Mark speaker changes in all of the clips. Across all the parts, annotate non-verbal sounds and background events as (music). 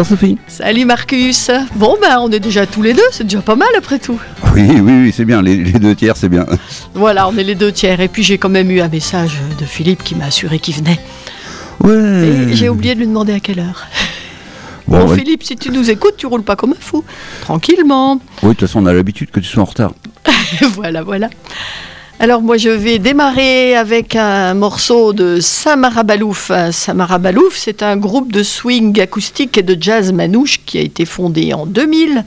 Speaker 1: Bonsoir Sophie.
Speaker 2: Salut Marcus. Bon ben on est déjà tous les deux, c'est déjà pas mal après tout.
Speaker 1: Oui, oui, oui, c'est bien, les, deux tiers c'est bien.
Speaker 2: Voilà, on est les deux tiers. Et puis j'ai quand même eu un message de Philippe qui m'a assuré qu'il venait.
Speaker 1: Ouais.
Speaker 2: Et j'ai oublié de lui demander à quelle heure. Bon, Philippe, si tu nous écoutes, tu roules pas comme un fou. Tranquillement.
Speaker 1: Oui, de toute façon, on a l'habitude que tu sois en retard. (laughs)
Speaker 2: voilà, voilà. Alors moi je vais démarrer avec un morceau de Samara Balouf. Samara Balouf, c'est un groupe de swing acoustique et de jazz manouche qui a été fondé en 2000,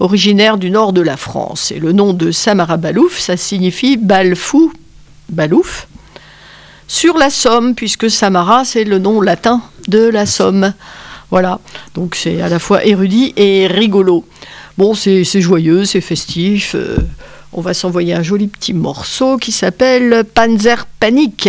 Speaker 2: originaire du nord de la France. Et le nom de Samara Balouf, ça signifie bal fou, Balouf, sur la Somme, puisque Samara c'est le nom latin de la Somme. Voilà, donc c'est à la fois érudit et rigolo. Bon, c'est joyeux, c'est festif. Euh, on va s'envoyer un joli petit morceau qui s'appelle Panzer Panic.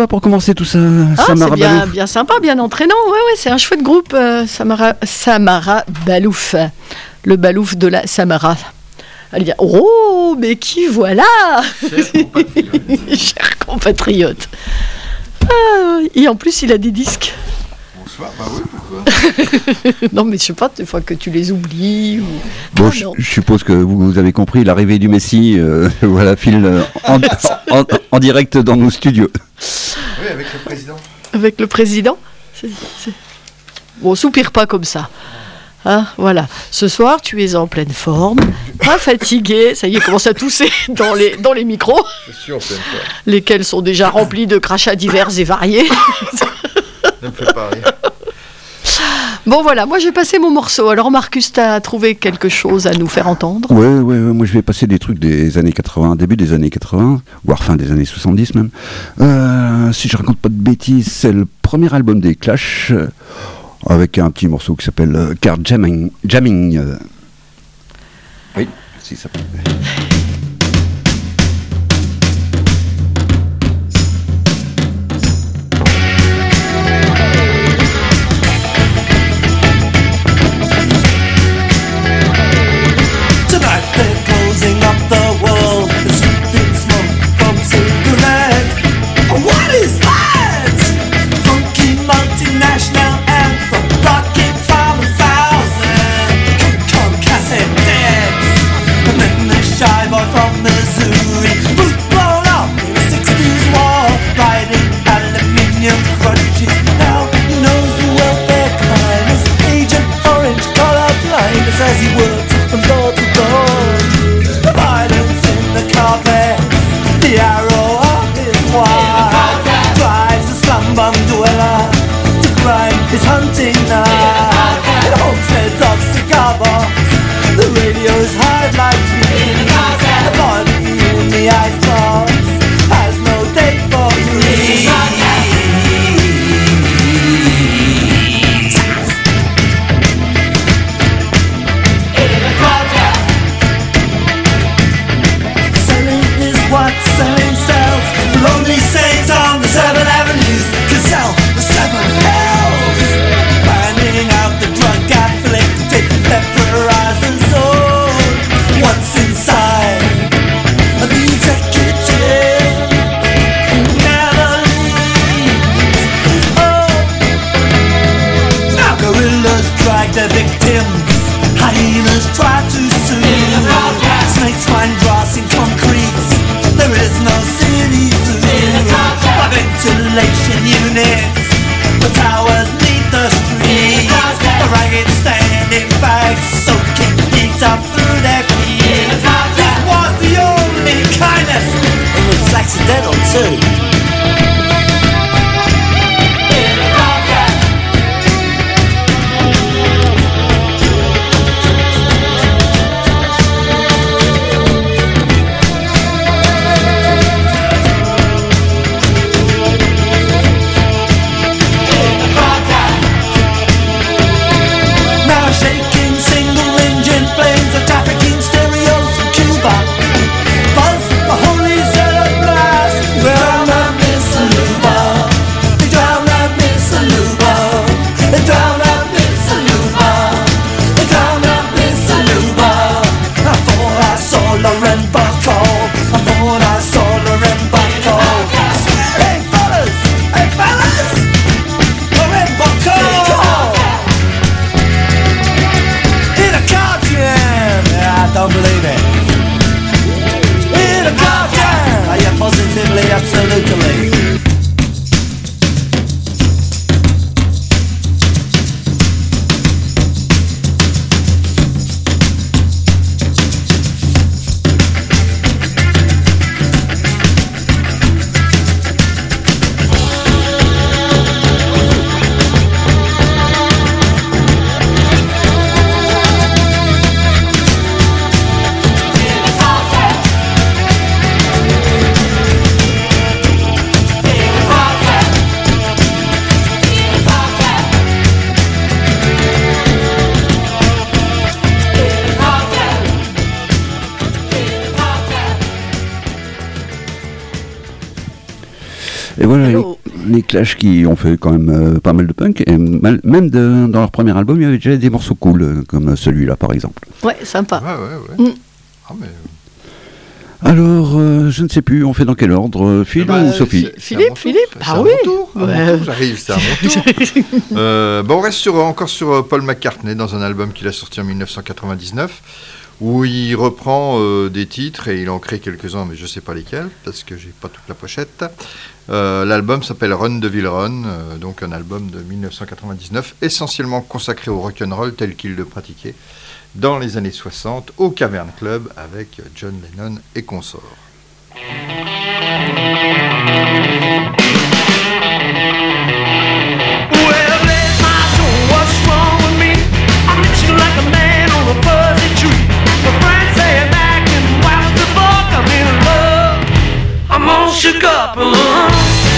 Speaker 1: Sympa pour commencer tout ça.
Speaker 2: Ah, c'est bien, bien sympa, bien entraînant. Ouais, ouais, c'est un chouette groupe, euh, Samara, Samara Balouf. Le Balouf de la Samara. Elle dit Oh, mais qui voilà Cher compatriote. (laughs) Ah, et en plus, il a des disques.
Speaker 3: Bonsoir, bah oui, (laughs)
Speaker 2: Non, mais je sais pas, des fois que tu les oublies. Ou...
Speaker 1: Bon, je, suppose que vous, avez compris l'arrivée du Messie, euh, (laughs) voilà, file euh, en direct dans nos studios.
Speaker 3: Oui, avec le président.
Speaker 2: Avec le président? Bon, soupire pas comme ça. Hein, voilà. Ce soir, tu es en pleine forme, pas fatigué. Ça y est, commence à tousser (laughs) dans les, dans les micros.
Speaker 3: Je suis en pleine forme.
Speaker 2: Lesquels sont déjà remplis de crachats divers et variés.
Speaker 3: ne me fais pas rire.
Speaker 2: Bon voilà, moi j'ai passé mon morceau. Alors Marcus, tu as trouvé quelque chose à nous faire entendre?
Speaker 1: Oui, ouais, moi je vais passer des trucs des années 80, début des années 80, voire fin des années 70 même. Euh, si je raconte pas de bêtises, c'est le premier album des Clash, euh, avec un petit morceau qui s'appelle euh, Card Jamming. Jamming Oui, si ça peut. Qui ont fait quand même euh, pas mal de punk, et même dans leur premier album, il y avait déjà des morceaux cool, euh, comme celui-là par exemple.
Speaker 2: Ouais, sympa. Mm.
Speaker 3: Ah, euh,
Speaker 1: Alors, je ne sais plus, on fait dans quel ordre Phil
Speaker 3: bah,
Speaker 1: ou Sophie
Speaker 2: Philippe, Philippe Ah oui ouais.
Speaker 3: J'arrive, c'est à mon (laughs) tour. euh, on reste sur, encore sur Paul McCartney dans un album qu'il a sorti en 1999 où il reprend euh, des titres et il en crée quelques-uns, mais je ne sais pas lesquels, parce que j'ai pas toute la pochette. Euh, l'album s'appelle Run de Run, euh, donc un album de 1999 essentiellement consacré au rock'n'roll tel qu'il le pratiquait dans les années 60 au Cavern Club avec John Lennon et consorts.
Speaker 4: Come up. sugar balloon.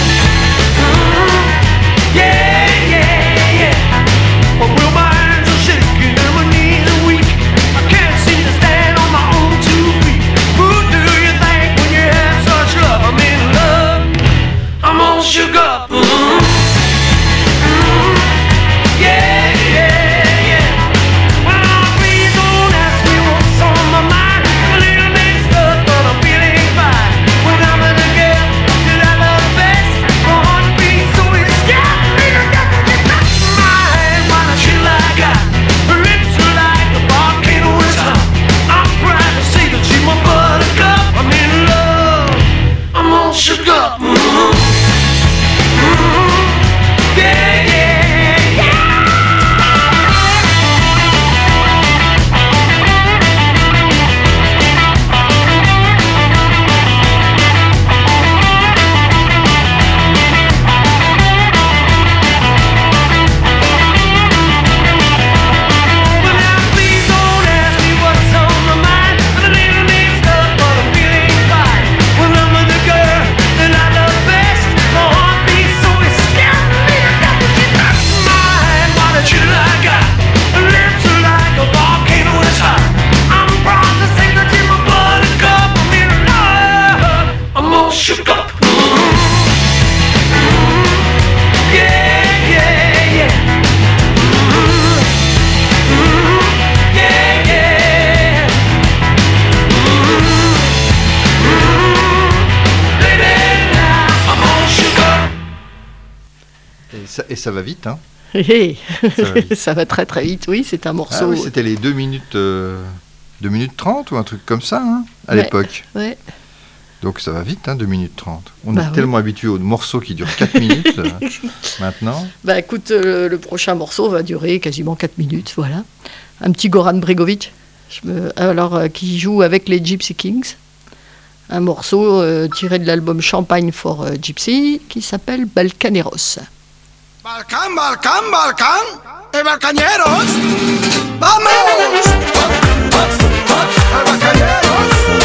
Speaker 3: Ça, va vite, hein Ça va vite. (laughs)
Speaker 2: Ça va très très vite, oui, c'est un
Speaker 3: Ah
Speaker 2: morceau.
Speaker 3: oui, c'était les 2 minutes, euh, 2 minutes 30 ou un truc comme ça, hein, à
Speaker 2: Ouais.
Speaker 3: l'époque.
Speaker 2: ouais.
Speaker 3: Donc ça va vite, hein, 2 minutes 30. On
Speaker 2: Bah
Speaker 3: est
Speaker 2: oui.
Speaker 3: tellement habitué aux morceaux qui durent 4 minutes euh, (laughs) maintenant.
Speaker 2: Bah écoute, euh, le prochain morceau va durer quasiment 4 minutes, voilà. Un petit Goran Bregovic, je me... alors, euh, qui joue avec les Gypsy Kings. Un morceau euh, tiré de l'album Champagne for Gypsy qui s'appelle Balcaneros.
Speaker 5: Balcán, Balcán, Balcán, eh, balcañeros, vamos. Al balcañeros,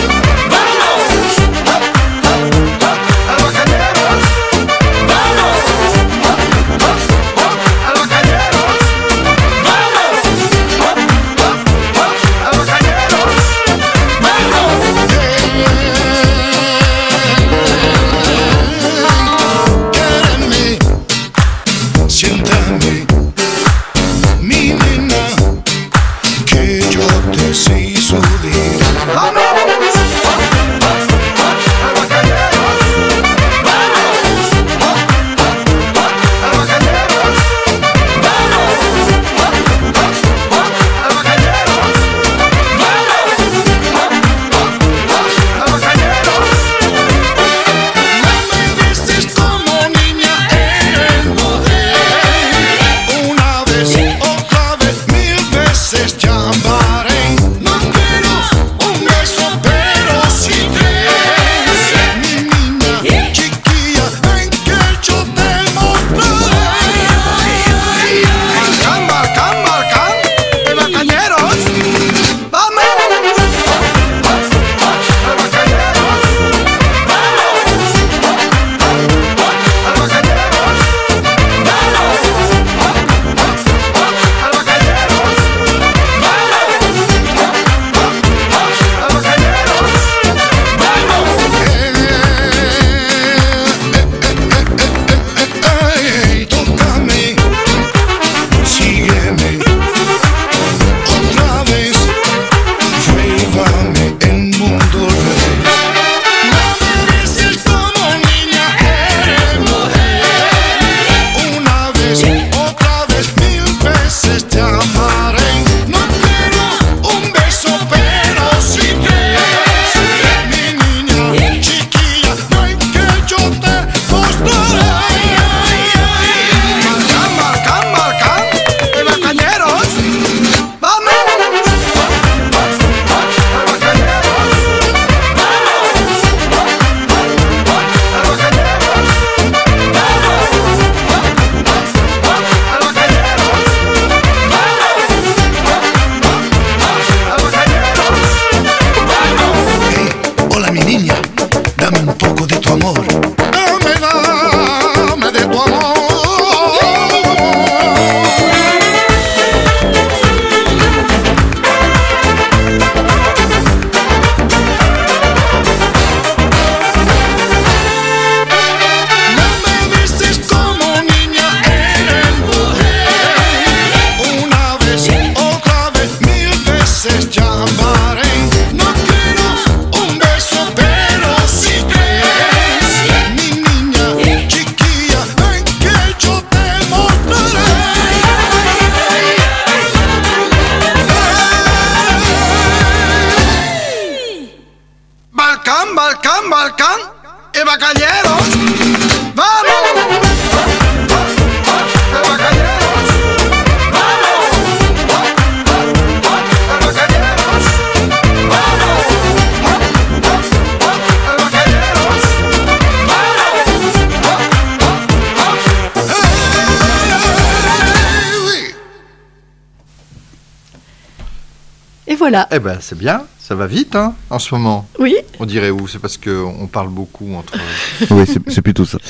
Speaker 2: voilà,
Speaker 3: Eh ben c'est bien, ça va vite hein, en ce moment.
Speaker 2: oui,
Speaker 3: On dirait où? C'est parce qu'on parle beaucoup entre. (laughs)
Speaker 1: Oui, c'est plutôt ça. (laughs)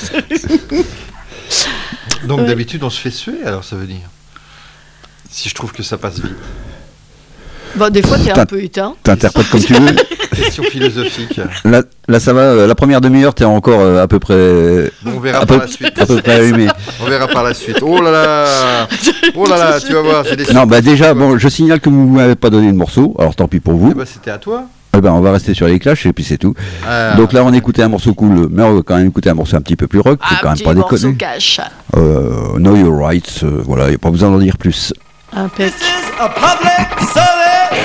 Speaker 3: Donc
Speaker 2: Ouais.
Speaker 3: d'habitude on se fait suer, alors ça veut dire? Si je trouve que ça passe vite.
Speaker 2: Bon, des fois t'es un peu éteint.
Speaker 1: T'interprètes comme tu veux. (laughs)
Speaker 3: Question philosophique.
Speaker 1: Là, là, ça va. euh, La première demi-heure, t'es encore euh, à peu près,
Speaker 3: Bon, on verra
Speaker 1: à
Speaker 3: par
Speaker 1: peu,
Speaker 3: la suite.
Speaker 1: à peu près allumé.
Speaker 3: On verra par la suite. Oh là là Oh là là, (laughs) tu vas voir, j'ai des
Speaker 1: Non, bah déjà, bon, je signale que vous m'avez pas donné de morceau. Alors tant pis pour vous.
Speaker 3: Eh ben, c'était à toi.
Speaker 1: Eh ben, on va rester sur les clashs et puis c'est tout.
Speaker 3: Ah.
Speaker 1: Donc là, on écoutait un morceau cool, mais on va quand même écouter un morceau un petit peu plus rock.
Speaker 2: Un
Speaker 1: quand même
Speaker 2: petit
Speaker 1: pas
Speaker 2: morceau
Speaker 1: déconner.
Speaker 2: cash.
Speaker 1: Euh, know your rights. euh, voilà, il n'y a pas besoin d'en dire plus.
Speaker 2: Impec.
Speaker 6: This is a public service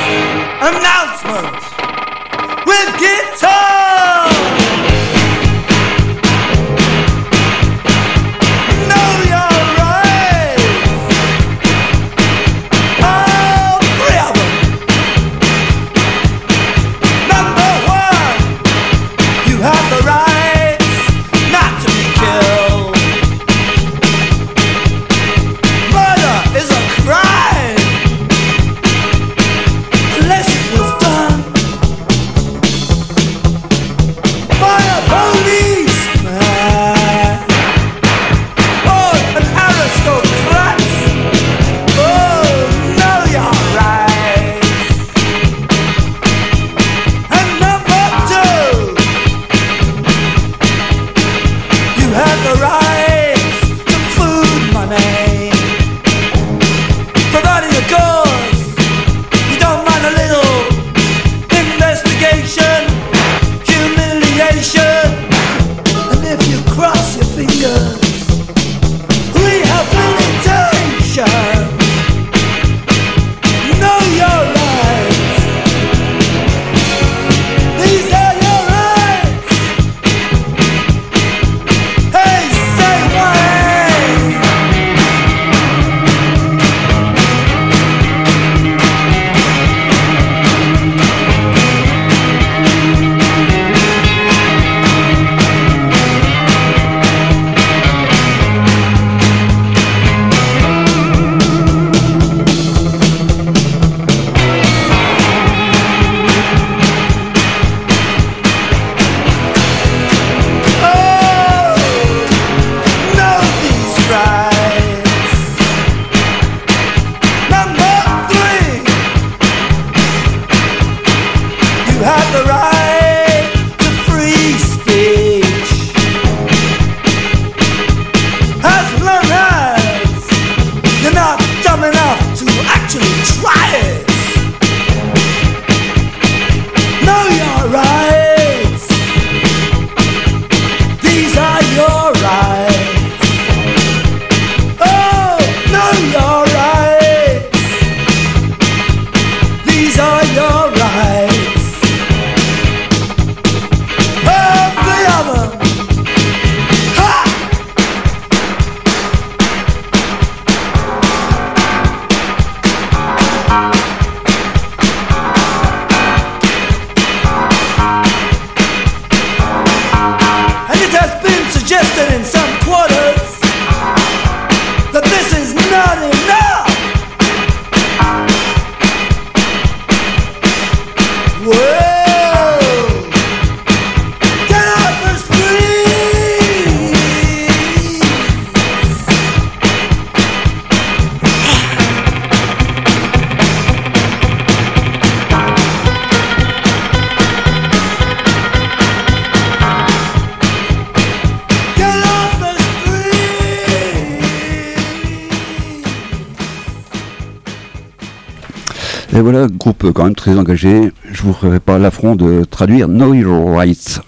Speaker 1: groupe quand même très engagé. Je vous ferai pas l'affront de traduire Know Your Rights.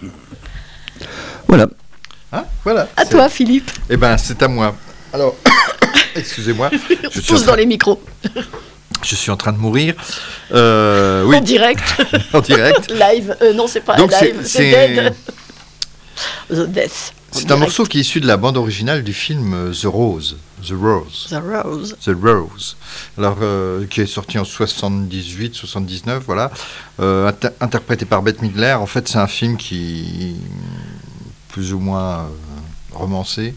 Speaker 1: Voilà.
Speaker 3: Hein voilà.
Speaker 2: À toi, Philippe.
Speaker 3: Eh ben, c'est à moi. Alors, (coughs) excusez-moi, (laughs) je
Speaker 2: Tous dans les micros.
Speaker 3: je suis en train de mourir. Euh, oui,
Speaker 2: En direct. (laughs)
Speaker 3: en direct. (laughs)
Speaker 2: live. Euh, non, c'est pas
Speaker 3: Donc,
Speaker 2: live.
Speaker 3: c'est-
Speaker 2: dead. The Death.
Speaker 3: C'est un morceau qui est issu de la bande originale du film euh, The Rose. The Rose.
Speaker 2: The Rose.
Speaker 3: The Rose. Alors, euh, qui est sorti en 78, 79, voilà. Euh, inter- interprété par Bette Midler. En fait, c'est un film qui, plus ou moins euh, romancé,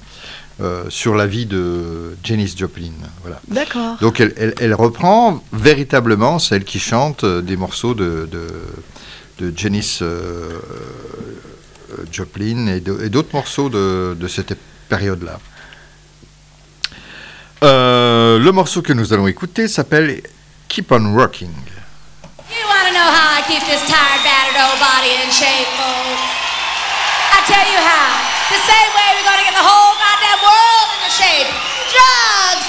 Speaker 3: sur la vie de Janis Joplin. Voilà.
Speaker 2: D'accord.
Speaker 3: Donc, elle, elle- elle reprend véritablement celle qui chante des morceaux de, de, de Janis Joplin et d'autres morceaux de, de cette période-là. Euh, le morceau que nous allons écouter s'appelle Keep on Rocking.
Speaker 7: You want to know how I keep this tired, battered old body in shape, folks? I tell you how. The same way we're going to get the whole goddamn world into shape. Drugs,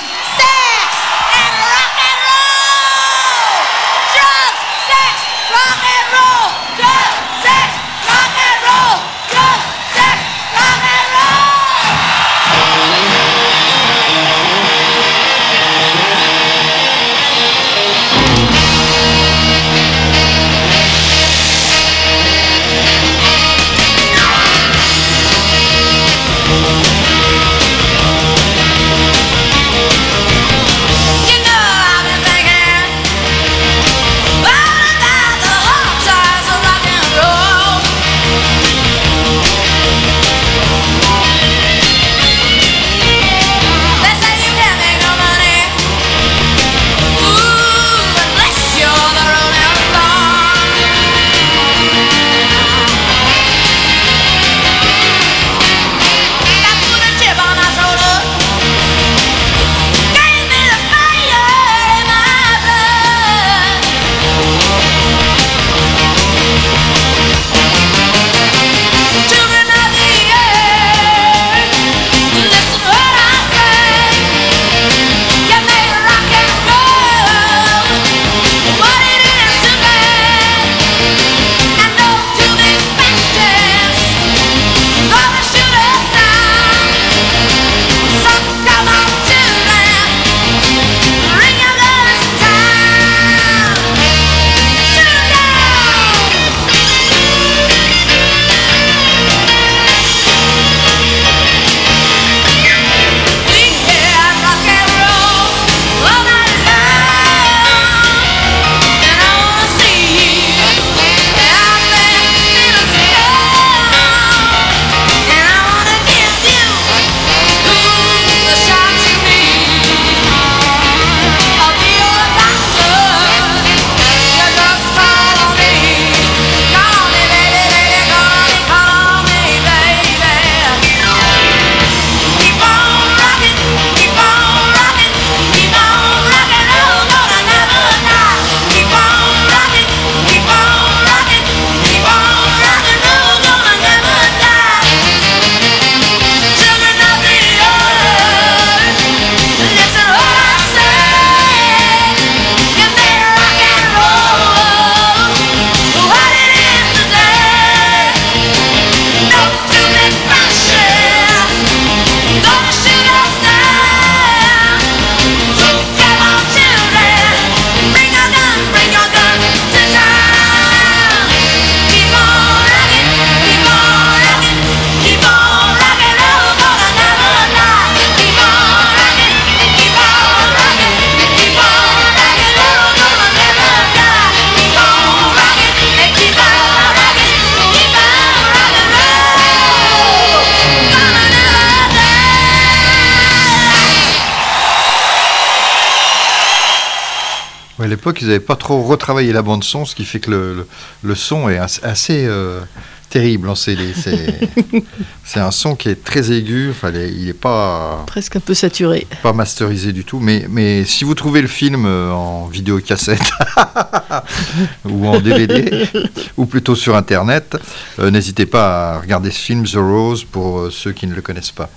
Speaker 3: l'époque, ils n'avaient pas trop retravaillé la bande son, ce qui fait que le, le, le son est as- assez euh, terrible en CD. (laughs) C'est un son qui est très aigu, enfin, il n'est pas,
Speaker 2: Presque un peu saturé.
Speaker 3: pas masterisé du tout. Mais, mais si vous trouvez le film euh, en vidéocassette (laughs) ou en DVD, (laughs) ou plutôt sur Internet, euh, n'hésitez pas à regarder ce film The Rose pour ceux qui ne le connaissent pas.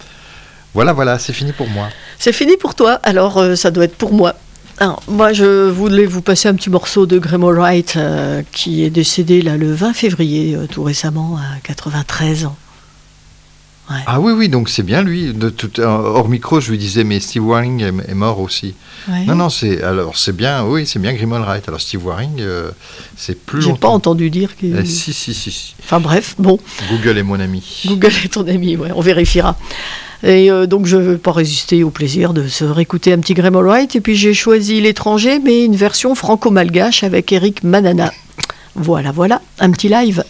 Speaker 3: Voilà, voilà, c'est fini pour moi.
Speaker 2: C'est fini pour toi, alors euh, ça doit être pour moi. Alors, moi, je voulais vous passer un petit morceau de Graham Wright euh, qui est décédé là, le 20 février, euh, tout récemment, à 93 ans. Ouais.
Speaker 3: Ah oui, oui, donc c'est bien lui. De tout, euh, hors micro, je lui disais, mais Steve Waring est, est mort aussi.
Speaker 2: Ouais.
Speaker 3: Non, non, c'est alors c'est bien, oui, c'est bien Wright. Alors Steve Waring, c'est plus
Speaker 2: J'ai pas entendu dire que.
Speaker 3: Eh, si, si, si, si.
Speaker 2: Enfin bref, bon,
Speaker 3: Google est mon ami.
Speaker 2: Google est ton ami, ouais, on vérifiera. Et euh, donc je ne veux pas résister au plaisir de se réécouter un petit Graham Wright. Et puis j'ai choisi l'étranger, mais une version franco-malgache avec Eric Manana. Voilà, voilà, un petit live.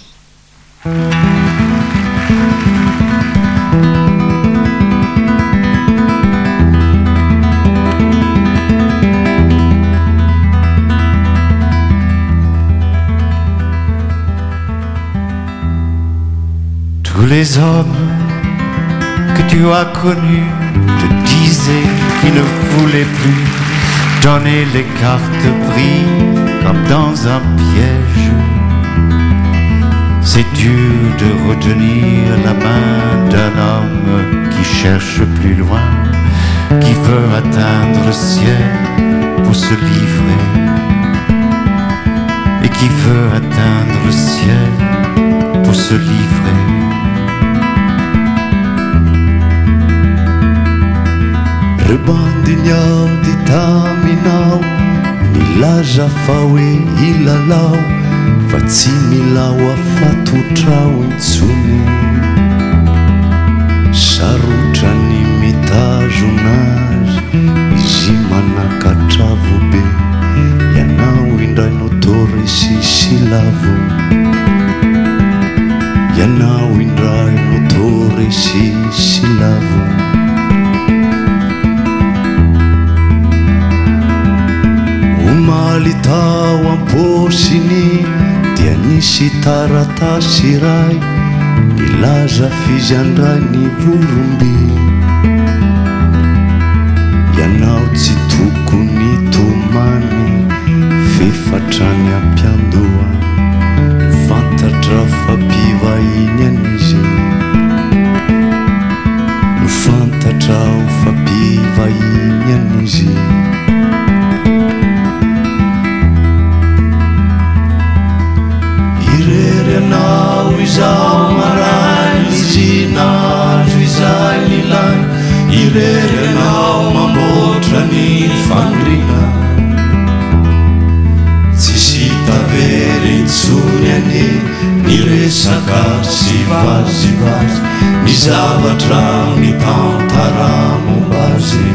Speaker 8: Tous les hommes que tu as connus te disaient qu'ils ne voulaient plus donner les cartes pris comme dans un piège. C'est dur de retenir la main d'un homme qui cherche plus loin, qui veut atteindre le ciel pour se livrer, et qui veut atteindre le ciel pour se livrer.
Speaker 9: rebandinao ty taminao milaza fa hoe ilalao fa tsy milao afatotrao intsony. Sarotra ny mitazonazy izy manakatravo be ianao indray notory sy silavo. Ianao indray notory sy silavo. mamaly tao am-posiny dia nisy taratasy ray milaza fizandrany voromby. Ianao tsy tokony tomany fefatrany ampiandoa fantatra fampivahiny anizy. No fantatra ho fampivahiny anizy. ao izao marai zinatro izay nilana irery anao ny fandrina tsisy tavery intsony ane ny resaka sy vazivazy ny zavatra mitantara mombazy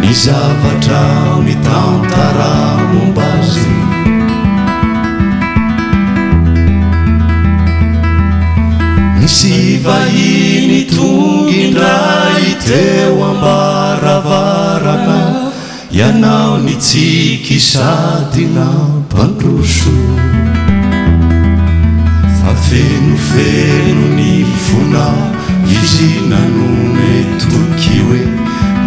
Speaker 9: ny zavatra mitantara mombazy sy vahiny tongindray teo ambaravarana ianao ny tsiky sady na mpandroso fafenofeno ny fona izy nanome toky hoe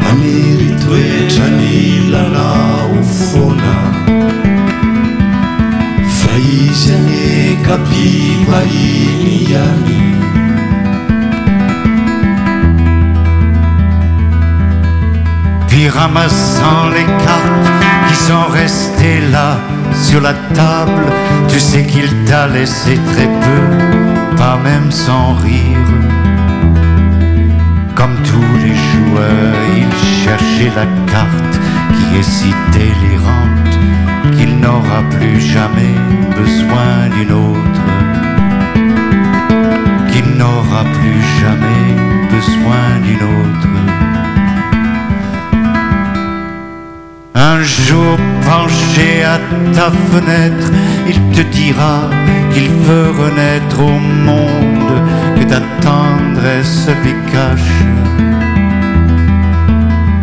Speaker 9: maniry toetra ny lanao foana Ane kapivahiny ihany
Speaker 8: Puis ramassant les cartes qui sont restées là sur la table, tu sais qu'il t'a laissé très peu, pas même sans rire. Comme tous les joueurs, il cherchait la carte qui est si délirante qu'il n'aura plus jamais d'une autre. Qu'il n'aura plus jamais besoin d'une autre. Un jour penché à ta fenêtre, il te dira qu'il veut renaître au monde, que ta tendresse lui cache.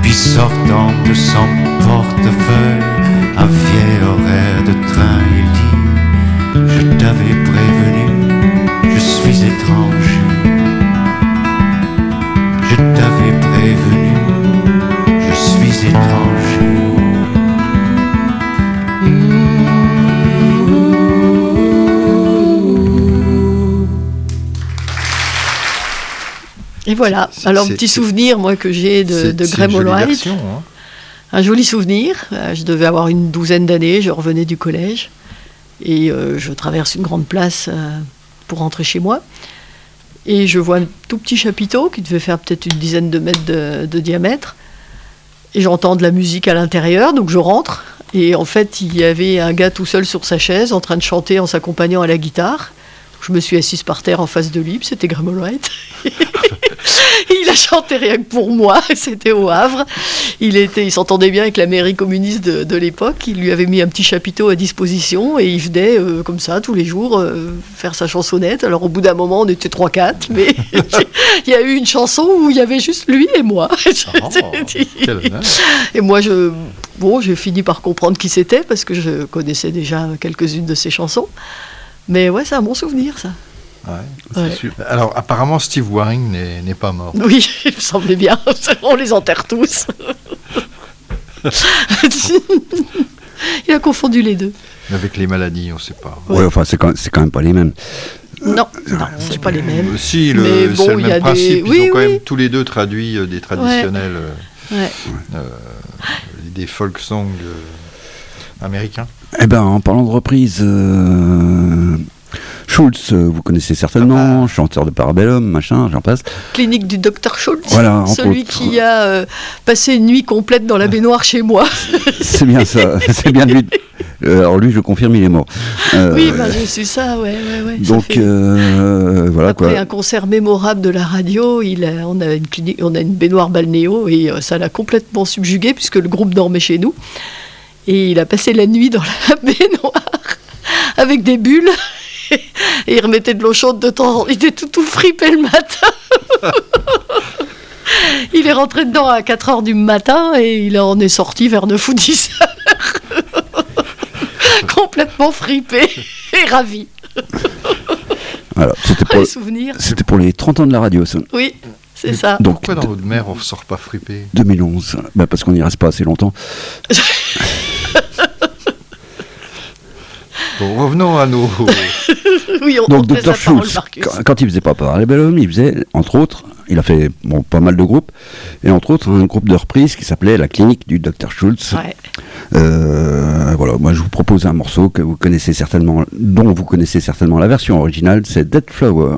Speaker 8: Puis sortant de son portefeuille un vieil horaire de train, il Je t'avais prévenu, je suis étranger. Je t'avais prévenu, je suis étranger.
Speaker 2: Et voilà. Alors, petit souvenir, moi, que j'ai de, de Graham Allwright.
Speaker 3: hein.
Speaker 2: Un joli souvenir. Euh, Je devais avoir une douzaine d'années, je revenais du collège. Et euh, je traverse une grande place euh, pour rentrer chez moi. Et je vois un tout petit chapiteau qui devait faire peut-être une dizaine de mètres de, de diamètre. Et j'entends de la musique à l'intérieur, donc je rentre. Et en fait, il y avait un gars tout seul sur sa chaise, en train de chanter en s'accompagnant à la guitare. Je me suis assise par terre en face de lui, c'était Graham Allwright. (laughs) il a chanté rien que pour moi, (laughs) c'était au Havre. Il, était, il s'entendait bien avec la mairie communiste de, de l'époque. Il lui avait mis un petit chapiteau à disposition et il venait euh, comme ça tous les jours euh, faire sa chansonnette. Alors au bout d'un moment, on était 3-4, mais (laughs) il y a eu une chanson où il y avait juste lui et moi.
Speaker 3: Oh, honneur.
Speaker 2: Et moi, je, bon, j'ai fini par comprendre qui c'était parce que je connaissais déjà quelques-unes de ses chansons. Mais ouais, c'est un bon souvenir, ça.
Speaker 3: Ouais.
Speaker 2: Ouais.
Speaker 3: Alors, apparemment, Steve Waring n'est pas mort.
Speaker 2: Oui, (laughs) il me semblait bien. (laughs) On les enterre tous. (laughs) il a confondu les deux.
Speaker 3: Avec les maladies, on ne sait pas.
Speaker 1: Ouais, enfin, c'est quand, quand même pas les mêmes.
Speaker 2: Non, non, c'est pas les mêmes.
Speaker 3: Euh, Si, le-
Speaker 2: bon,
Speaker 3: c'est le même
Speaker 2: des-
Speaker 3: principe. Ils
Speaker 2: oui,
Speaker 3: ont quand
Speaker 2: oui.
Speaker 3: même tous les deux traduit euh, des traditionnels, euh,
Speaker 2: Ouais.
Speaker 3: euh, des folk songs euh, américains.
Speaker 1: Eh ben, en parlant de reprise, euh, Schultz, euh, vous connaissez certainement, chanteur de Parabellum, machin, j'en passe.
Speaker 2: Clinique du docteur Schultz,
Speaker 1: Voilà,
Speaker 2: celui
Speaker 1: autres.
Speaker 2: qui a euh, passé une nuit complète dans la baignoire chez moi. (laughs)
Speaker 1: C'est bien ça, c'est bien lui. Euh, alors lui, je confirme, il est mort. Euh,
Speaker 2: oui, j'ai su ça, ouais, ouais, ouais.
Speaker 1: donc
Speaker 2: fait-
Speaker 1: euh, voilà
Speaker 2: Après
Speaker 1: quoi.
Speaker 2: un concert mémorable de la radio, il a- on, a une clinique, on a une baignoire balnéo et ça l'a complètement subjugué puisque le groupe dormait chez nous. Et il a passé la nuit dans la (laughs) baignoire avec des bulles (laughs) et il remettait de l'eau chaude de temps en temps. Il était tout, tout fripé le matin. (laughs) il est rentré dedans à 4 heures du matin et il en est sorti vers 9 ou 10 heures. Complètement fripé et ravi.
Speaker 1: Voilà, c'était pour,
Speaker 2: les souvenirs.
Speaker 1: c'était pour les 30 ans de la radio, ça.
Speaker 2: Oui, c'est ça.
Speaker 1: Donc
Speaker 3: Pourquoi dans l'eau de mer, on ne sort pas fripé?
Speaker 1: 2011, bah, parce qu'on n'y reste pas assez longtemps.
Speaker 3: Bon, revenons à nos. (laughs)
Speaker 2: Oui, on,
Speaker 1: Donc Dr Schultz, quand, quand il faisait pas Parabellum, il faisait, entre autres, il a fait bon, pas mal de groupes, et entre autres un groupe de reprise qui s'appelait La Clinique du Dr Schultz.
Speaker 2: Ouais.
Speaker 1: Euh, voilà, moi je vous propose un morceau que vous connaissez certainement, dont vous connaissez certainement la version originale, c'est Dead Flower.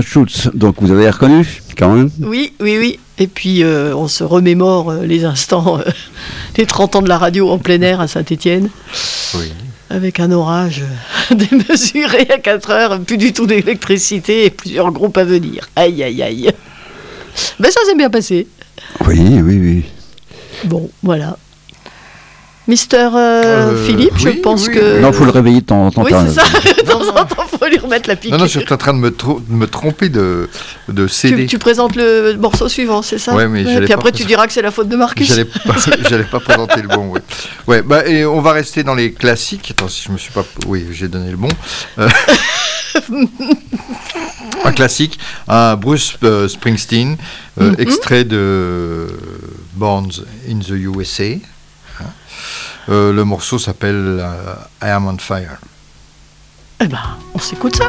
Speaker 1: Schultz. Donc vous avez reconnu, quand même
Speaker 2: Oui, oui, oui. Et puis euh, on se remémore euh, les instants, euh, (laughs) les 30 ans de la radio en plein air à Saint-Étienne,
Speaker 3: Oui.
Speaker 2: avec un orage euh, (laughs) démesuré à 4 heures, plus du tout d'électricité et plusieurs groupes à venir. Aïe, aïe, aïe. Ben ça s'est bien passé.
Speaker 1: Oui, oui, oui.
Speaker 2: Bon, voilà. Mister euh,
Speaker 3: Euh,
Speaker 2: Philippe, je
Speaker 3: oui,
Speaker 2: pense
Speaker 3: oui,
Speaker 2: que...
Speaker 3: oui.
Speaker 1: Non, faut le réveiller de temps en temps.
Speaker 2: Oui, c'est ça. De temps en temps, faut lui remettre la pique.
Speaker 3: Non, non, je suis en train de me, tro- de me tromper de, de CD.
Speaker 2: tu, tu présentes le morceau suivant, c'est ça?
Speaker 3: Ouais, mais j'allais
Speaker 2: Puis après, tu diras que c'est la faute de Marcus.
Speaker 3: J'allais pas, (laughs) pas présenter le bon, oui. Ouais, bah, et on va rester dans les classiques. Attends, si je me suis pas. Oui, j'ai donné le bon. Euh, (laughs) un classique, un Bruce euh, Springsteen, euh,
Speaker 2: Mhm.
Speaker 3: extrait de Born in the USA. Euh, le morceau s'appelle euh, I Am on Fire.
Speaker 2: Eh ben, on s'écoute ça.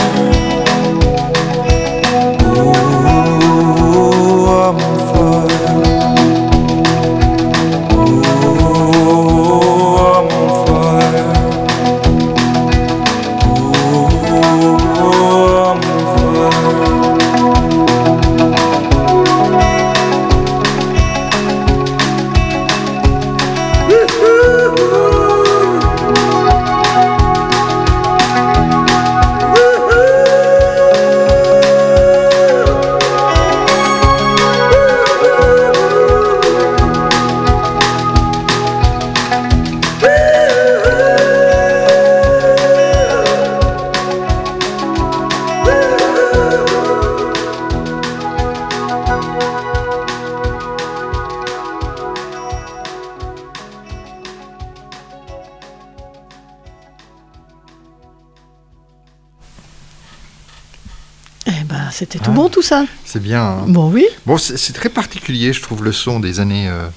Speaker 3: C'est bien. hein.
Speaker 2: Bon, oui.
Speaker 3: Bon, c'est très particulier, je trouve, le son des années euh,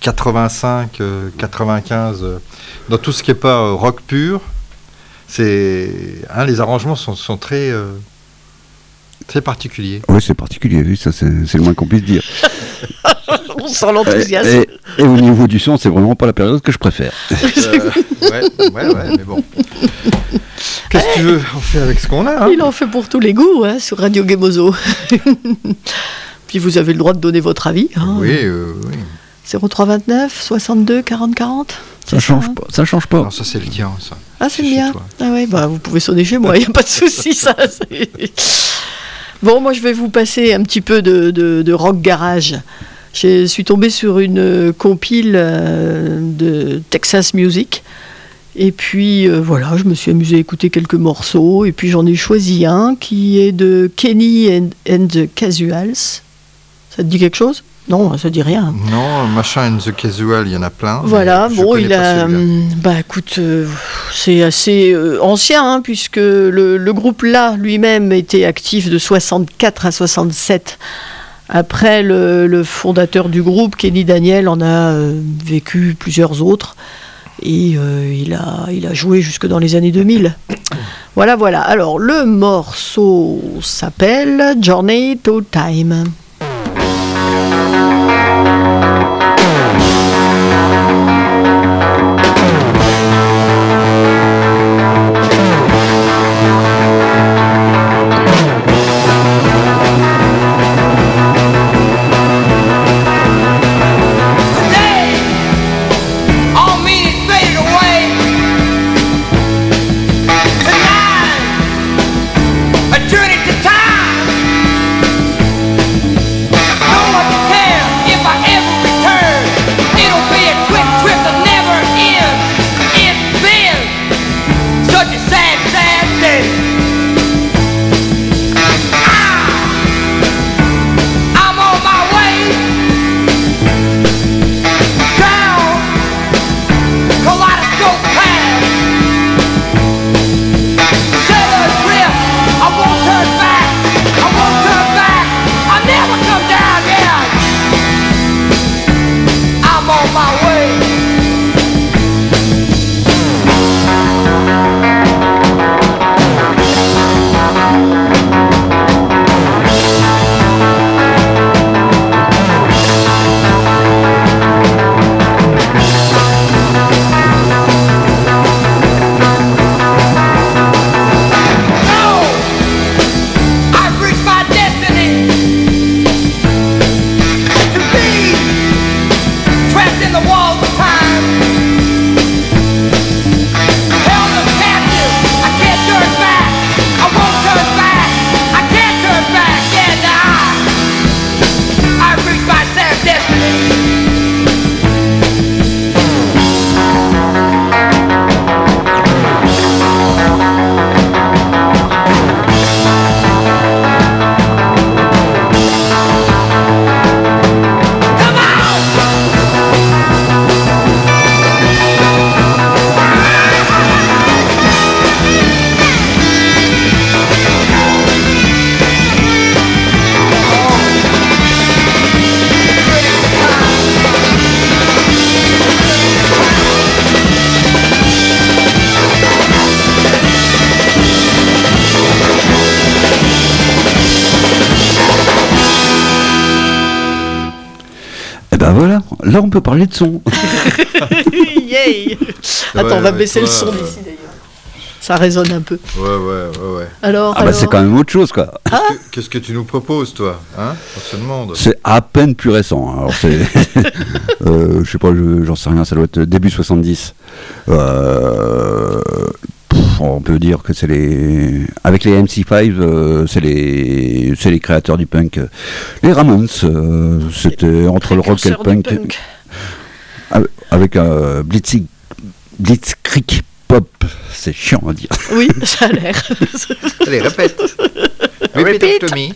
Speaker 3: 85, euh, 95, euh, dans tout ce qui n'est pas euh, rock pur. C'est, hein, les arrangements sont, sont très, très particuliers.
Speaker 1: Oui, c'est particulier, oui, ça c'est c'est le moins qu'on puisse dire. (laughs)
Speaker 2: On sent l'enthousiasme.
Speaker 1: Et, et au niveau du son, c'est vraiment pas la période que je préfère. (laughs)
Speaker 3: Euh, ouais, ouais, ouais, mais bon. Qu'est-ce que tu veux On fait avec ce qu'on a. hein?
Speaker 2: Il en fait pour tous les goûts hein, sur Radio Gemozo. (laughs) Puis vous avez le droit de donner votre avis. Hein.
Speaker 3: oui, euh, oui.
Speaker 2: 0329 62 40 40.
Speaker 1: Ça change pas. Ça change pas.
Speaker 3: Non, ça c'est le tien, ça.
Speaker 2: Ah, c'est
Speaker 3: C'est
Speaker 2: bien.
Speaker 3: toi.
Speaker 2: Ah ouais, bah vous pouvez sonner chez moi, il n'y a pas de souci, ça. Bon, moi je vais vous passer un petit peu de, de- rock garage. Je suis tombée sur une compile euh, de Texas Music. Et puis euh, voilà, je me suis amusée à écouter quelques morceaux. Et puis j'en ai choisi un qui est de Kenny and, and the Casuals. Ça te dit quelque chose? Non, ça dit rien.
Speaker 3: Non, Machin and the Casual, il y en a plein.
Speaker 2: Voilà, bon, il a. Hum, bah écoute, euh, c'est assez euh, ancien, hein, puisque le, le groupe là lui-même était actif de 64 à 67. Après, le, le, fondateur du groupe, Kenny Daniel, en a euh, vécu plusieurs autres.
Speaker 4: Et il, a, il a joué jusque dans les années 2000. (coughs) Voilà, voilà. Alors, le morceau s'appelle Journey to Time.
Speaker 1: là on peut parler de son. (laughs)
Speaker 4: Attends, on va baisser le son d'ici d'ailleurs. Ça résonne un peu.
Speaker 10: Ouais, ouais, ouais. ouais.
Speaker 4: Alors,
Speaker 1: ah bah c'est quand même autre chose quoi.
Speaker 4: Ah.
Speaker 10: Qu'est-ce que tu nous proposes toi hein On se demande.
Speaker 1: C'est à peine plus récent. Hein, alors c'est. (laughs) Euh, je sais pas, j'en sais rien, ça doit être début 70. Euh on peut dire que c'est les. Avec les MC5, euh, c'est les, les créateurs du punk. Les Ramones, euh, c'était entre le rock et le punk. Avec un euh, Blitzkrieg, Pop, c'est chiant à dire.
Speaker 4: Oui, (laughs) ça a l'air.
Speaker 10: Allez, répète.
Speaker 1: Répète, Tommy.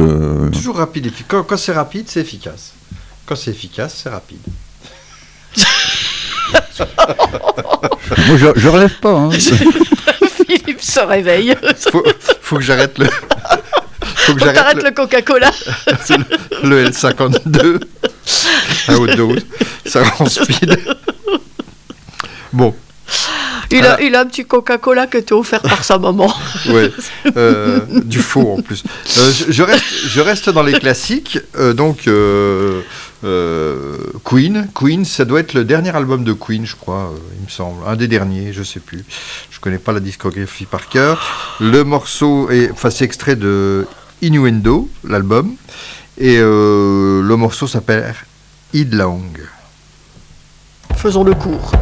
Speaker 1: Euh,
Speaker 3: Toujours rapide. et Quand, quand c'est rapide, c'est efficace. Quand c'est efficace, c'est rapide. (laughs)
Speaker 1: Moi, je, je relève pas. Hein. (laughs)
Speaker 2: Philippe se réveille.
Speaker 3: faut, faut que j'arrête le. Faut que j'arrête le,
Speaker 2: le Coca-Cola.
Speaker 3: le, (laughs) le, L52 à haute dose. Ça rend speed. Bon,
Speaker 2: il, a, il un petit Coca-Cola qui était offert par sa maman. (laughs)
Speaker 3: oui, euh, du faux en plus. Euh, je, reste, dans les classiques. Euh, donc, Queen. Queen, ça doit être le dernier album de Queen, je crois, il me semble. Un des derniers, je sais plus. Je connais pas la discographie par cœur. Le morceau est, enfin, c'est extrait de Innuendo, l'album. Et le morceau s'appelle Idlaong.
Speaker 2: Faisons le cours.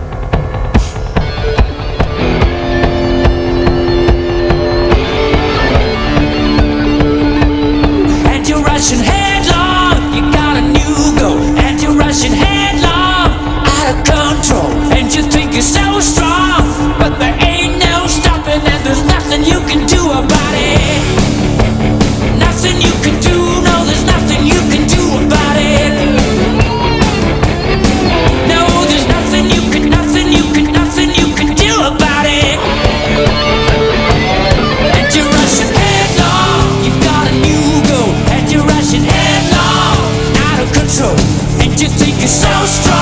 Speaker 11: strong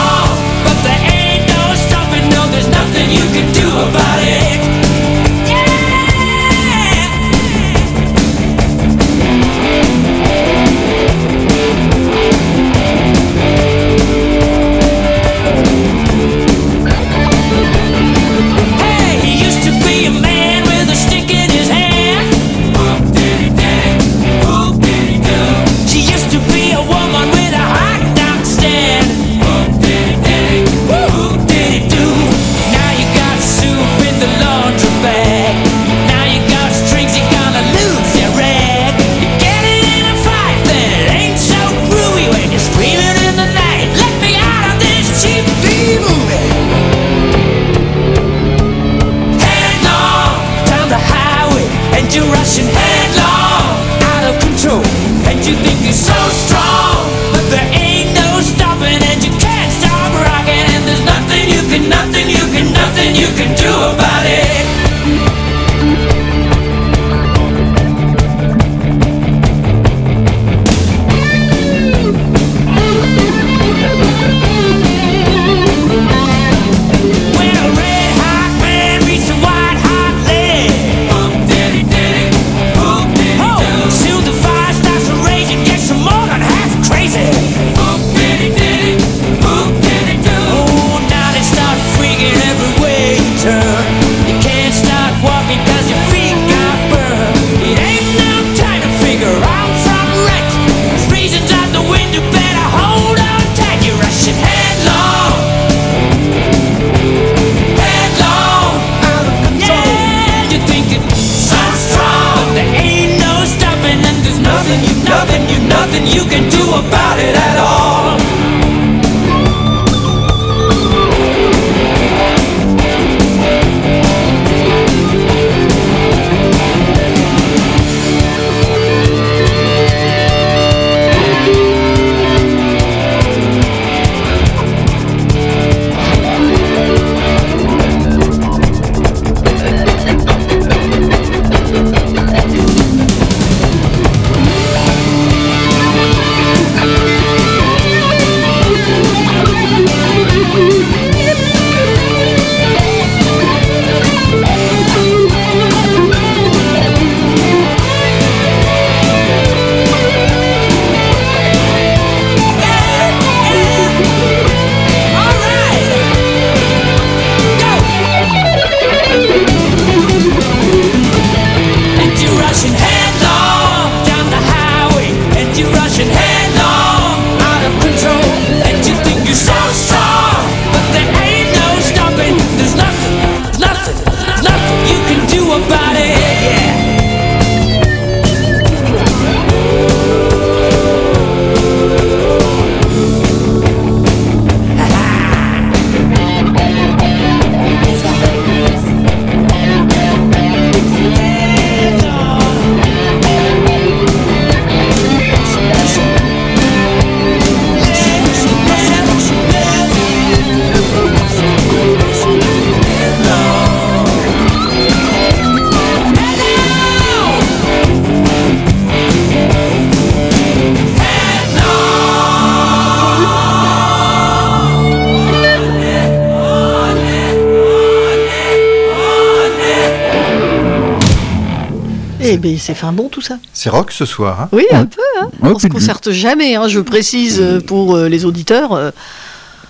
Speaker 2: c'est fin bon tout ça.
Speaker 3: C'est rock ce soir. hein
Speaker 2: Oui, un peu. Hein.
Speaker 1: Ouais,
Speaker 2: On se concerte jamais, hein, je précise euh, pour euh, les auditeurs. euh,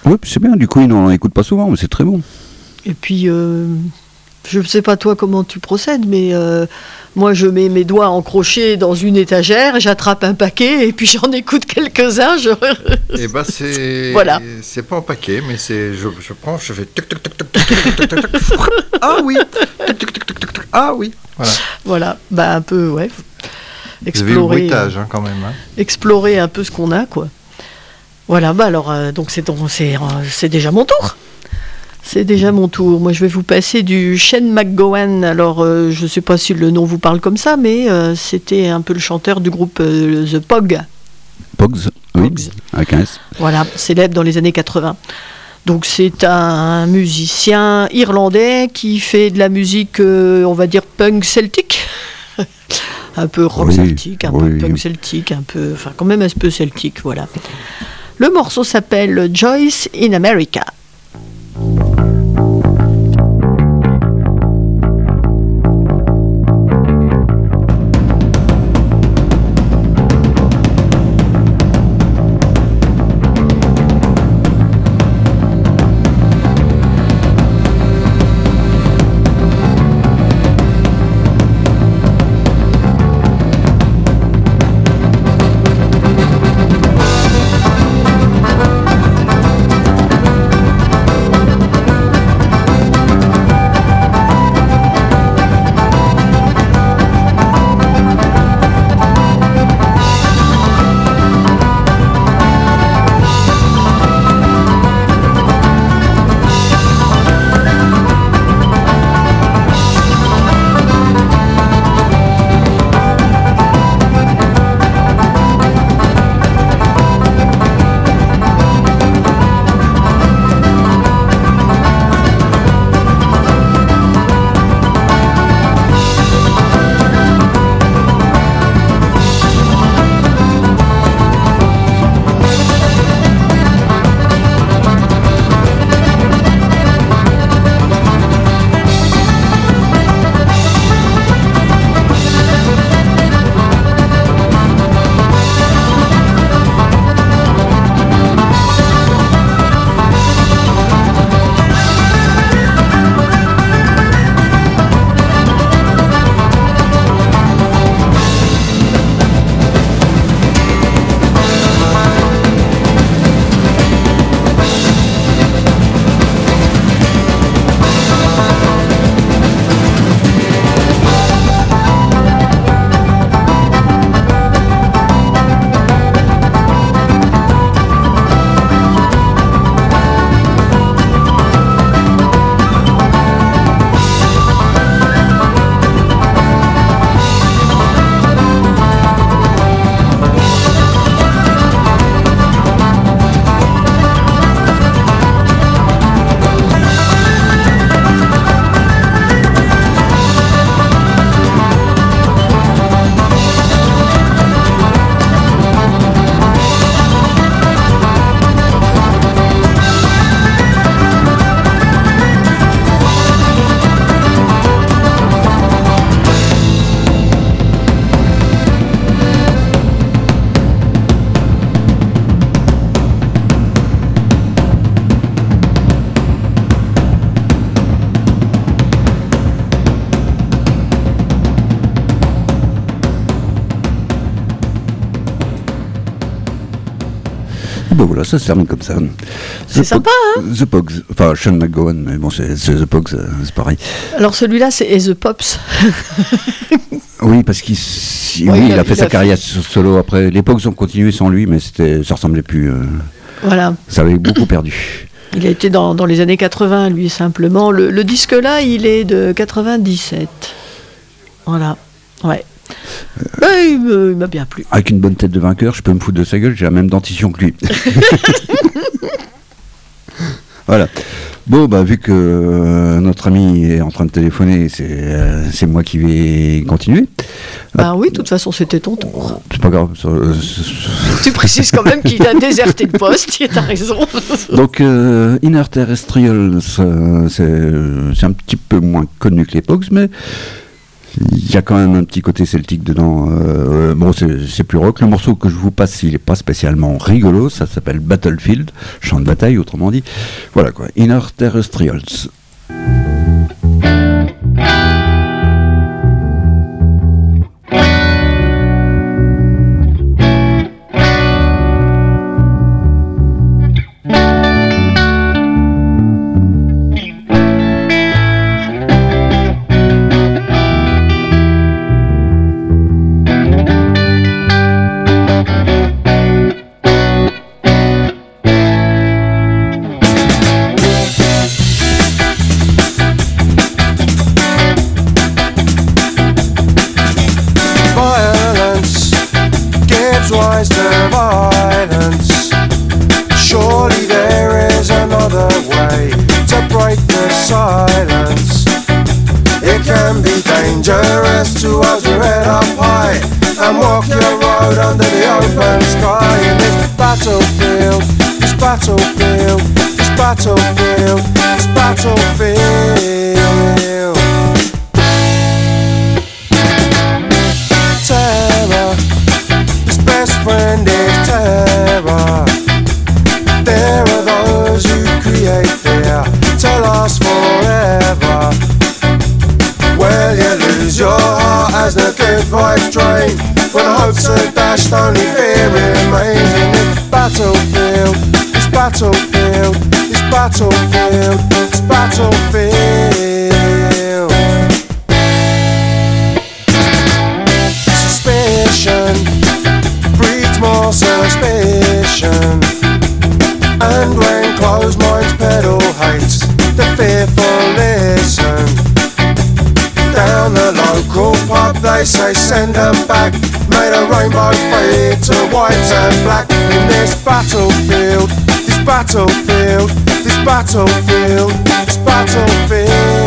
Speaker 1: Oui, c'est bien, du coup, ils n'en écoutent pas souvent, mais c'est très bon.
Speaker 2: Et puis, euh, je ne sais pas toi comment tu procèdes, mais euh, moi, je mets mes doigts encrochés dans une étagère, j'attrape un paquet et puis j'en écoute quelques-uns. Je...
Speaker 3: Eh ben, c'est.
Speaker 2: Voilà.
Speaker 3: C'est pas en paquet, mais c'est. Je, je, prends, je fais. ah oui Ah oui Voilà.
Speaker 2: Voilà, bah, un peu, ouais. Explorer.
Speaker 3: Vous bruitage, quand même.
Speaker 2: Explorer un peu ce qu'on a, quoi. Voilà, bah alors, euh, donc c'est euh, déjà mon tour. C'est déjà mon tour. Moi, je vais vous passer du Shane McGowan. Alors, euh, je ne sais pas si le nom vous parle comme ça, mais euh, c'était un peu le chanteur du groupe euh, The Pog.
Speaker 1: Pogs, oui,
Speaker 2: Pogs.
Speaker 1: avec un S.
Speaker 2: Voilà, célèbre dans les années 80. Donc c'est un musicien irlandais qui fait de la musique, on va dire punk celtique, (laughs) un peu rock
Speaker 1: Oui,
Speaker 2: celtique, un
Speaker 1: oui.
Speaker 2: peu punk celtique, un peu, enfin quand même un peu celtique, voilà. Le morceau s'appelle Joyce in America.
Speaker 1: Ça se termine comme ça.
Speaker 2: C'est
Speaker 1: The
Speaker 2: sympa,
Speaker 1: Pogs- The Pogs, enfin Sean McGowan, mais bon, c'est The Pogs, euh, c'est pareil.
Speaker 2: Alors celui-là c'est The Pops. (laughs)
Speaker 1: Oui, parce qu'il si-
Speaker 2: Ouais,
Speaker 1: oui,
Speaker 2: il
Speaker 1: il,
Speaker 2: a-
Speaker 1: fait
Speaker 2: il
Speaker 1: sa carrière so- solo après. Les Pogs ont continué sans lui, mais ça ressemblait plus. euh,
Speaker 2: voilà.
Speaker 1: ça avait beaucoup perdu.
Speaker 2: Il a été dans, dans les années 80, lui, simplement. Le, le disque là, il est de 97. Voilà. Ouais. Ben, il m'a bien plu.
Speaker 1: Avec une bonne tête de vainqueur, je peux me foutre de sa gueule, j'ai la même dentition que lui. (laughs) voilà. Bon, bah, vu que euh, notre ami est en train de téléphoner, c'est euh, moi qui vais continuer.
Speaker 2: Ben oui, de toute façon, c'était ton tour.
Speaker 1: C'est pas grave. ça, euh,
Speaker 2: Tu précises quand même qu'il a (laughs) déserté le poste, t'as raison.
Speaker 1: Donc, euh, Inner Terrestrial, ça, c'est c'est un petit peu moins connu que les Pogs, mais Il y a quand même un petit côté celtique dedans. euh, bon, c'est c'est plus rock. Le morceau que je vous passe, il n'est pas spécialement rigolo. Ça s'appelle Battlefield, champ de bataille, autrement dit. Voilà quoi. Inner Terrestrials.
Speaker 12: Walk your road under the open sky in this battlefield, this battlefield, this battlefield, this battlefield. Are dashed, only fear remains in this battlefield. This battlefield. This battlefield. This battlefield. suspicion breeds more suspicion. And when closed minds peddle hate, the fearful listen. Down the local pub, they say send them back. Made a rainbow fade to white and black in this battlefield. This battlefield. This battlefield. This battlefield.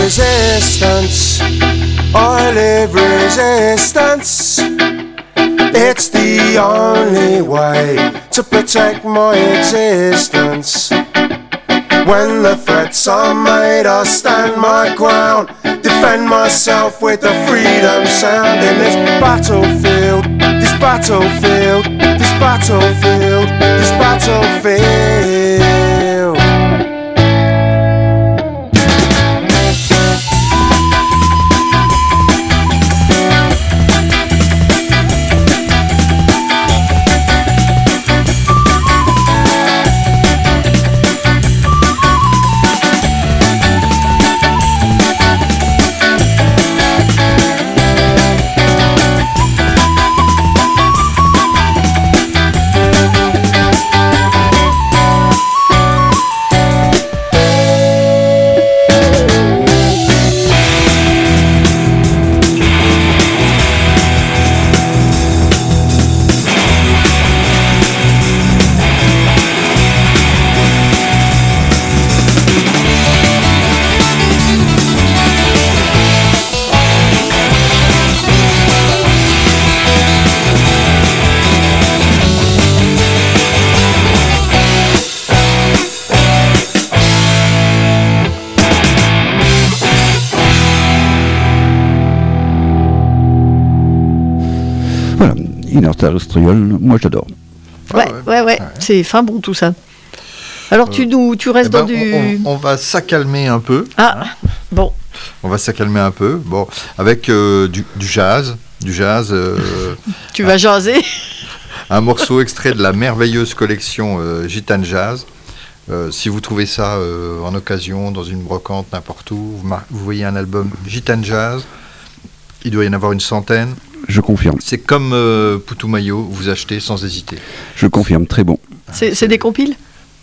Speaker 12: resistance. I live resistance. It's the only way to protect my existence. When the threats are made, I stand my ground. Defend myself with the freedom sound in this battlefield. This battlefield. This battlefield. This battlefield.
Speaker 1: Voilà. Inner Terrestrial, moi j'adore.
Speaker 2: Ouais, ouais, ouais, c'est fin bon tout ça. Alors tu nous, tu restes
Speaker 3: Eh ben,
Speaker 2: dans du.
Speaker 3: on, on- on va s'accalmer un peu.
Speaker 2: Ah, bon.
Speaker 3: On va s'accalmer un peu. Bon, avec euh, du, du jazz, du jazz. euh, (laughs)
Speaker 2: Tu vas jaser. (laughs)
Speaker 3: un morceau extrait de la merveilleuse collection euh, Gitane Jazz. Euh, si vous trouvez ça euh, en occasion, dans une brocante, n'importe où, vous, vous voyez un album Gitane Jazz, il doit y en avoir une centaine.
Speaker 1: Je confirme.
Speaker 3: C'est comme euh, Putumayo, vous achetez sans hésiter.
Speaker 1: Je confirme, très bon.
Speaker 2: C'est c'est des compiles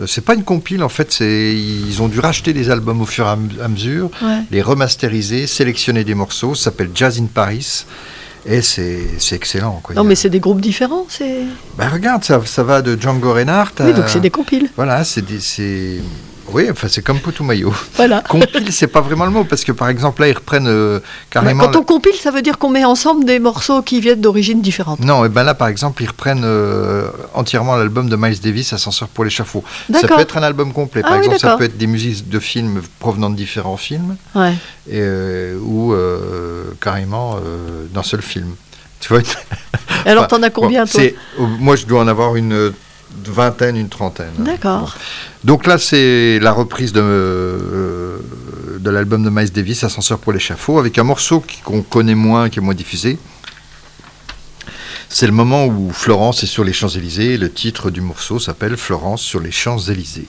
Speaker 3: Euh, C'est pas une compile, en fait, c'est ils ont dû racheter des albums au fur et à mesure,
Speaker 2: Ouais.
Speaker 3: les remasteriser, sélectionner des morceaux, ça s'appelle Jazz in Paris, et c'est c'est excellent. Quoi.
Speaker 2: Non, mais c'est des groupes différents. C'est.
Speaker 3: Bah, regarde, ça, ça va de Django Reinhardt à...
Speaker 2: Oui, donc c'est des compiles.
Speaker 3: Voilà, c'est des- c'est Oui, enfin c'est comme Putumayo.
Speaker 2: Voilà. (laughs)
Speaker 3: Compile, c'est pas vraiment le mot, parce que par exemple là, ils reprennent euh, carrément.
Speaker 2: Quand on compile, ça veut dire qu'on met ensemble des morceaux qui viennent d'origines différentes.
Speaker 3: Non, et ben là, par exemple, ils reprennent euh, entièrement l'album de Miles Davis, Ascenseur pour l'échafaud. Ça peut être un album complet. Par
Speaker 2: Ah oui,
Speaker 3: exemple, ça peut être des musiques de films provenant de différents films,
Speaker 2: Ouais.
Speaker 3: et, euh, ou carrément d'un seul film. Tu vois? (laughs)
Speaker 2: Alors, t'en as combien, toi?
Speaker 3: c'est- euh, Moi, je dois en avoir une vingtaine, une trentaine.
Speaker 2: D'accord.
Speaker 3: Donc là, c'est la reprise de, euh, de l'album de Miles Davis, Ascenseur pour l'échafaud, avec un morceau qui- qu'on connaît moins, qui est moins diffusé. C'est le moment où Florence est sur les Champs-Élysées. et Le titre du morceau s'appelle Florence sur les Champs-Élysées.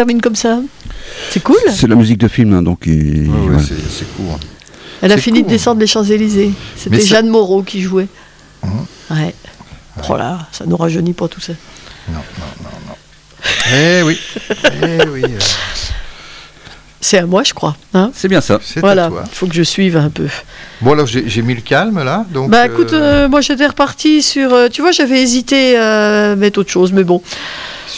Speaker 2: Termine comme ça. C'est cool.
Speaker 1: C'est la musique de film, hein, donc.
Speaker 3: Ouais, ouais, c'est c'est court.
Speaker 2: Elle a fini de descendre les Champs-Élysées. C'était
Speaker 3: ça-
Speaker 2: Jeanne Moreau qui jouait.
Speaker 3: Mhm.
Speaker 2: Ouais. Oh là, ça nous rajeunit pas tout ça.
Speaker 3: Eh oui, eh oui. euh,
Speaker 2: C'est à moi, je crois. hein.
Speaker 1: C'est bien ça.
Speaker 2: voilà, il faut que je suive un peu.
Speaker 3: Bon, alors j'ai j'ai mis le calme là. Donc,
Speaker 2: bah écoute,
Speaker 3: euh,
Speaker 2: euh, moi j'étais reparti sur. euh, tu vois, j'avais hésité à mettre autre chose, mais bon,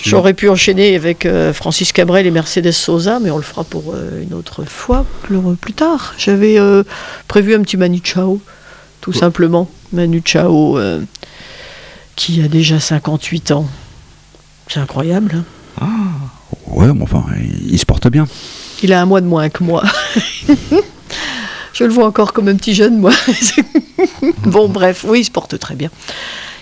Speaker 2: j'aurais pu enchaîner avec euh, Francis Cabrel et Mercedes Sosa, mais on le fera pour euh, une autre fois, plus, tard. J'avais euh, prévu un petit Manu Chao, tout simplement. Manu Chao, qui a déjà 58 ans. C'est incroyable. hein.
Speaker 1: Ouais, mais enfin, il, il se porte bien.
Speaker 2: Il a un mois de moins que moi. (laughs) Je le vois encore comme un petit jeune, moi. (laughs) bon, bref, oui, il se porte très bien.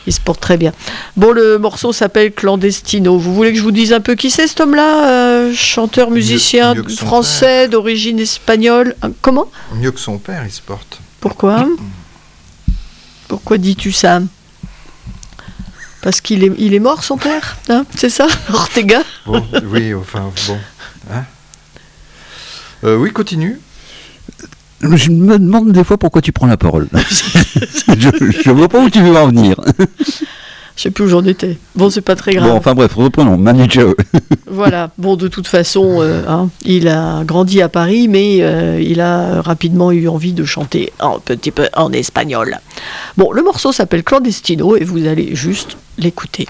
Speaker 2: Il se porte très bien. Bon, le morceau s'appelle Clandestino. Vous voulez que je vous dise un peu qui c'est cet homme-là Euh, Chanteur, musicien
Speaker 3: mieux
Speaker 2: français d'origine espagnole. Euh, Comment?
Speaker 3: Mieux que son père, il se porte.
Speaker 2: Pourquoi? Pourquoi dis-tu ça? Parce qu'il est, il est mort, son père hein C'est ça (laughs) Ortega?
Speaker 3: Bon, oui, enfin, bon. hein. Euh, oui, continue.
Speaker 1: Je me demande des fois pourquoi tu prends la parole. (laughs) je, je vois pas où tu veux en venir.
Speaker 2: Je sais plus où j'en étais. Bon, c'est pas très grave.
Speaker 1: Bon, enfin bref, reprenons. Chao. (laughs)
Speaker 2: Voilà. Bon, de toute façon, euh, hein, il a grandi à Paris, mais euh, il a rapidement eu envie de chanter un petit peu en espagnol. Bon, le morceau s'appelle Clandestino et vous allez juste l'écouter.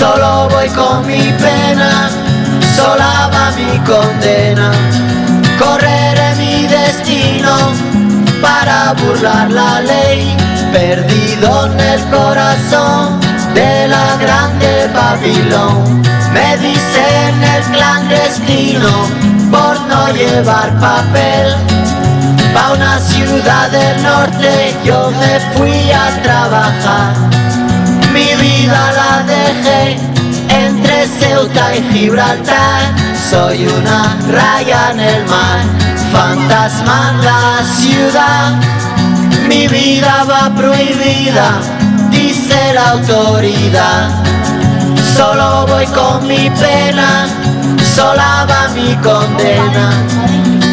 Speaker 13: Solo voy con mi pena, sola va mi condena. Correré mi destino para burlar la ley, perdido en el corazón de la grande Babilón. Me dicen el clandestino por no llevar papel. Pa' una ciudad del norte yo me fui a trabajar. Vida la dejé entre Ceuta y Gibraltar. Soy una raya en el mar, fantasma en la ciudad. Mi vida va prohibida, dice la autoridad. Solo voy con mi pena, sola va mi condena.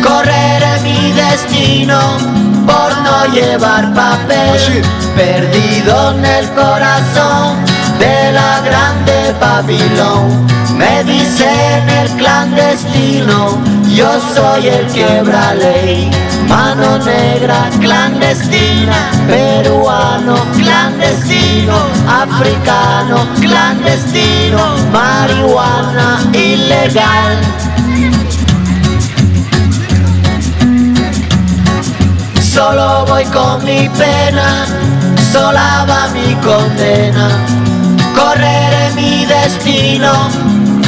Speaker 13: Correré mi destino por no llevar papel, perdido en el corazón de la grande Babilón. Me dicen el clandestino, yo soy el quebra ley. Mano negra clandestina, peruano clandestino, africano clandestino, marihuana ilegal. Solo voy con mi pena, sola va mi condena. Correré mi destino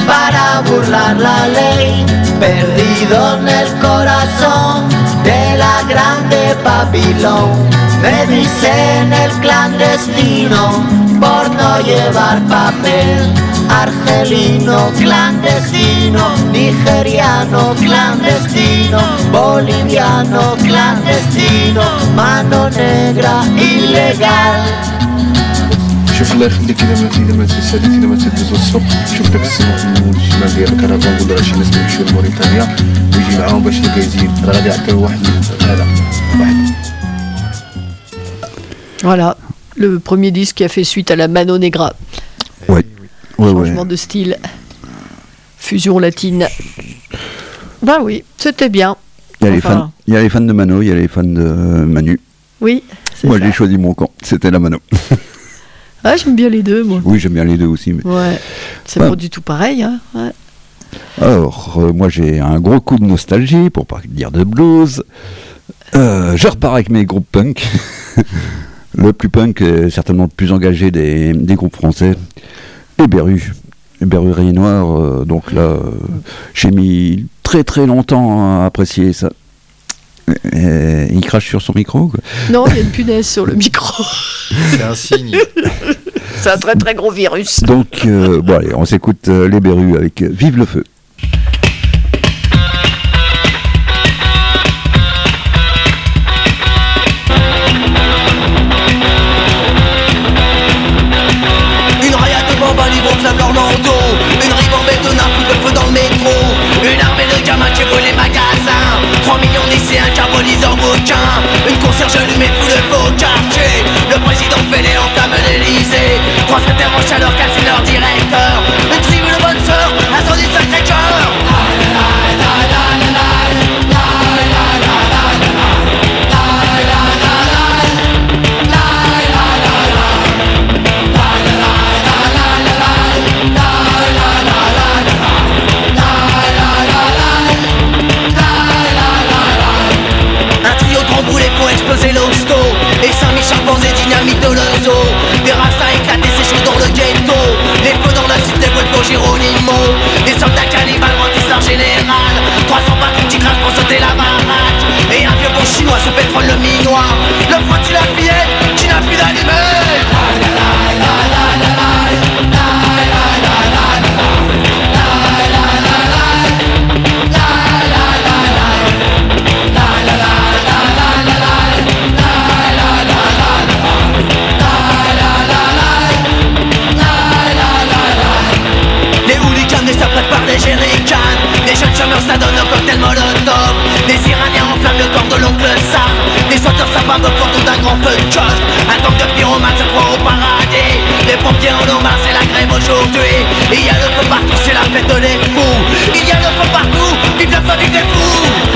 Speaker 13: para burlar la ley, perdido en el corazón de la grande Babilón. Me dicen el clandestino por no llevar papel. Argelino clandestino, nigeriano clandestino, boliviano clandestino, mano negra ilegal.
Speaker 14: شوف الله يخليك اذا ما اذا ما تسالي اذا ما تدوز السوق شوف داك السنه الشمال ديال الكرفان نقول راه شي ناس كيمشيو لموريتانيا ويجي معاهم باش يزيد راه غادي يعطيو واحد هذا واحد
Speaker 2: Voilà, le premier disque qui a fait suite à la Mano Negra.
Speaker 1: Ouais. Ouais, ouais.
Speaker 2: Changement de style. Fusion latine. Ben oui, c'était bien.
Speaker 1: Il y, a les
Speaker 2: Enfin,
Speaker 1: fans, il y a les fans de Mano, il y a les fans de Manu.
Speaker 2: Oui, c'est
Speaker 1: Moi
Speaker 2: ça.
Speaker 1: j'ai choisi mon camp, c'était la Mano.
Speaker 2: Ah, j'aime bien les deux, moi.
Speaker 1: oui, j'aime bien les deux aussi. Mais...
Speaker 2: Ouais, c'est pas du tout pareil. Hein. ouais.
Speaker 1: Alors, euh, moi j'ai un gros coup de nostalgie, pour pas dire de blues. Euh, je repars avec mes groupes punk. (laughs) le plus punk, est certainement le plus engagé des, des groupes français. Les Berus Rayé Noir. euh, donc là, euh, j'ai mis très très longtemps à apprécier ça. Et il crache sur son micro. quoi.
Speaker 2: Non, il y a une punaise sur le micro. (laughs)
Speaker 3: C'est un signe. (laughs)
Speaker 2: c'est un très très gros virus.
Speaker 1: Donc, euh, bon, allez, on s'écoute euh, les Berus avec euh, Vive le feu.
Speaker 15: Une rayade de bambins libre flamment leur manteau Une ribambelle de nains le feu dans le métro Une armée de gamins qui brûlent les magasins 3 millions diabolisent leurs bouquins Une concierge allumée fout le beau quartier. Le président fait les entames l'Elysée Trois secrétaires en chaleur cassent leur directeur. Une tribu de bonnes sœurs, incendie de Geronimo Des soldats cannibales rendissent leur général 300 patrons qui craquent pour sauter la baraque. Et un vieux bon chinois sous pétrole le minois. Le pointu la ça donne un cocktail molotov Des iraniens enflamment le corps de l'oncle Sam Des chanteurs, ça bave tout d'un grand feu de chose Un gang de pyromanes se croit au paradis. Les pompiers en ont c'est la grève aujourd'hui. Il y a le feu partout, c'est la fête des fous. Il y a le feu partout, vive le feu, vive les fous.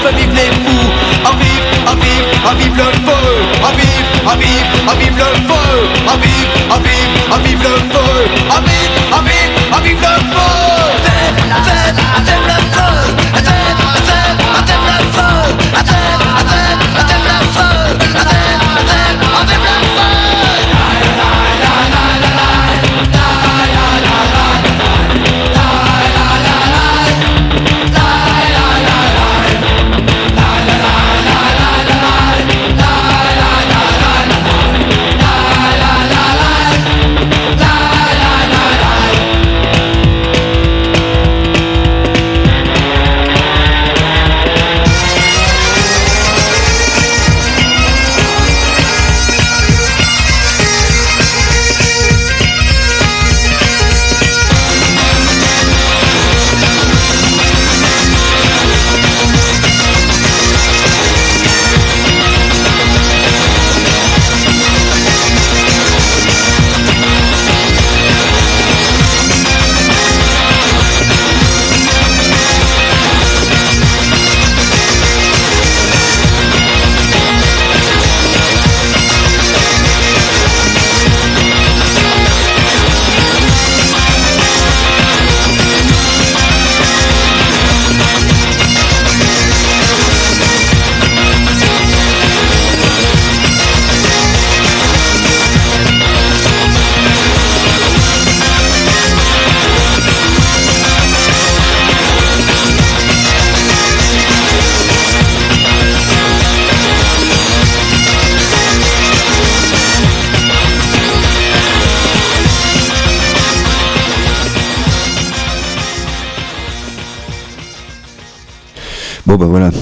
Speaker 15: Partout, vive le feu, vive les fous En vive, en vive, en vive le feu En vive, en vive, en vive le feu En vive, en vive, en vive le feu En vive, en vive, en vive le feu Vive, vive, vive le feu Vive, vive, vive le feu Vive, vive, vive le feu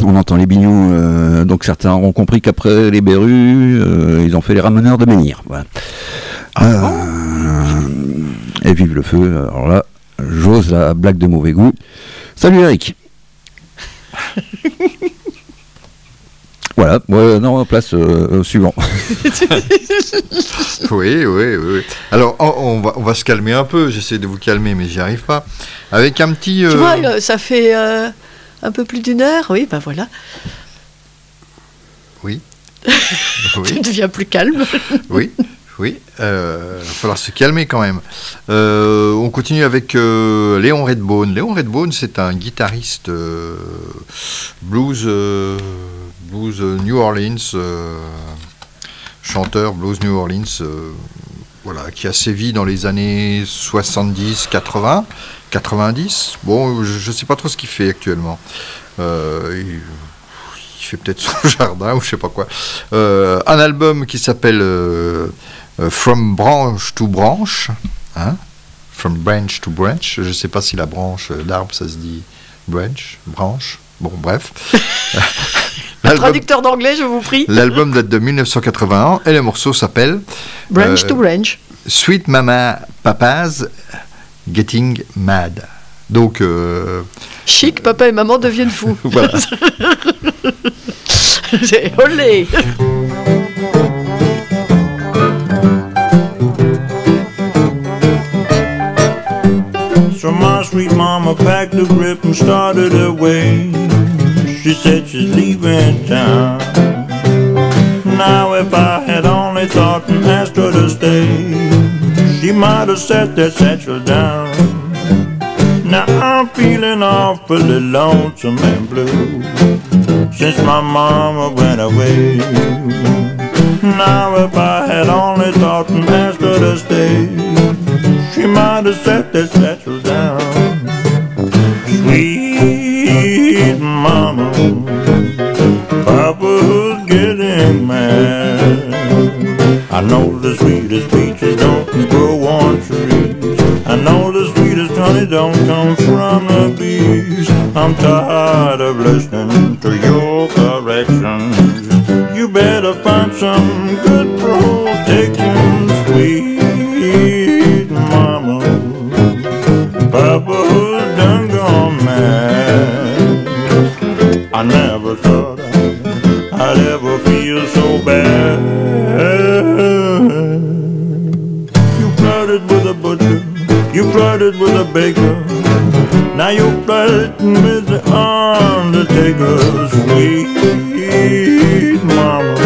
Speaker 1: on entend les bignous, euh, donc certains auront compris qu'après les berrues, euh, ils ont fait les ramoneurs de menhir. Voilà. Euh, et vive le feu, alors là, j'ose la blague de mauvais goût. Salut Eric (laughs) Voilà, ouais, non, place euh, au suivant. (laughs)
Speaker 3: oui, oui, oui, oui. Alors, on, on va, on va se calmer un peu. J'essaie de vous calmer, mais j'y arrive pas. Avec un petit.
Speaker 2: Tu vois, ça fait euh, un peu plus d'une heure. Oui, ben voilà.
Speaker 3: Oui. (laughs)
Speaker 2: Tu deviens plus calme. (laughs)
Speaker 3: oui, oui. Euh, Il va falloir se calmer quand même. Euh, on continue avec euh, Léon Redbone. Léon Redbone, c'est un guitariste euh, blues, euh, blues euh, New Orleans, euh, chanteur blues New Orleans, euh, voilà, qui a sévi dans les années 70, 80, 90. Bon, je ne sais pas trop ce qu'il fait actuellement. Euh, il, fait peut-être (laughs) son jardin ou je sais pas quoi. Euh, un album qui s'appelle euh, From Branch to Branch. Hein From Branch to Branch. Je sais pas si la branche d'arbre ça se dit branch, branche. Bon, bref. (laughs) L'album-
Speaker 2: Traducteur d'anglais, je vous prie.
Speaker 3: L'album date de 1981 et le morceau s'appelle
Speaker 2: Branch
Speaker 3: euh,
Speaker 2: to branch.
Speaker 3: Sweet Mama Papa's Getting Mad. Donc, euh,
Speaker 2: Chic, papa et maman deviennent fous. (laughs)
Speaker 3: Voilà. (laughs)
Speaker 2: C'est olé.
Speaker 16: Sweet mama packed a grip and started away. She said she's leaving town. Now if I had only thought and asked her to stay, she might have set that satchel down. Now I'm feeling awfully lonesome and blue since my mama went away. Now if I had only thought and asked her to stay, she might have set that satchel down. Sweet mama, Papa's getting mad. I know the sweetest peaches don't grow on trees. I know the sweetest honey don't come from the bees. I'm tired of listening to your corrections. You better find some good protection, sweet mama. Papa's done gone mad. I never thought I'd, ever feel so bad. You flirted with a butcher, you flirted with a baker. Now you're flirting with the undertaker, sweet mama.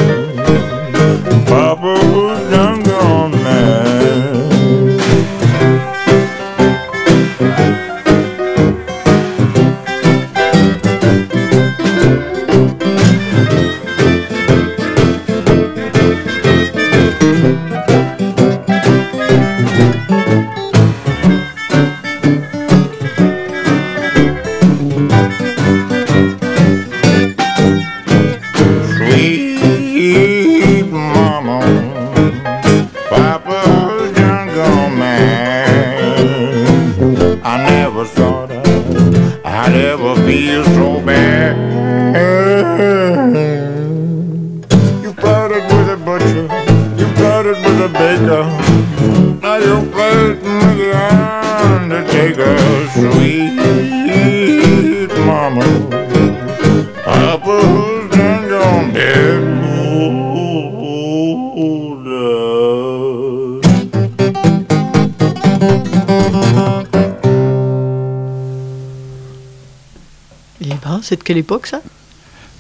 Speaker 2: De quelle époque ça?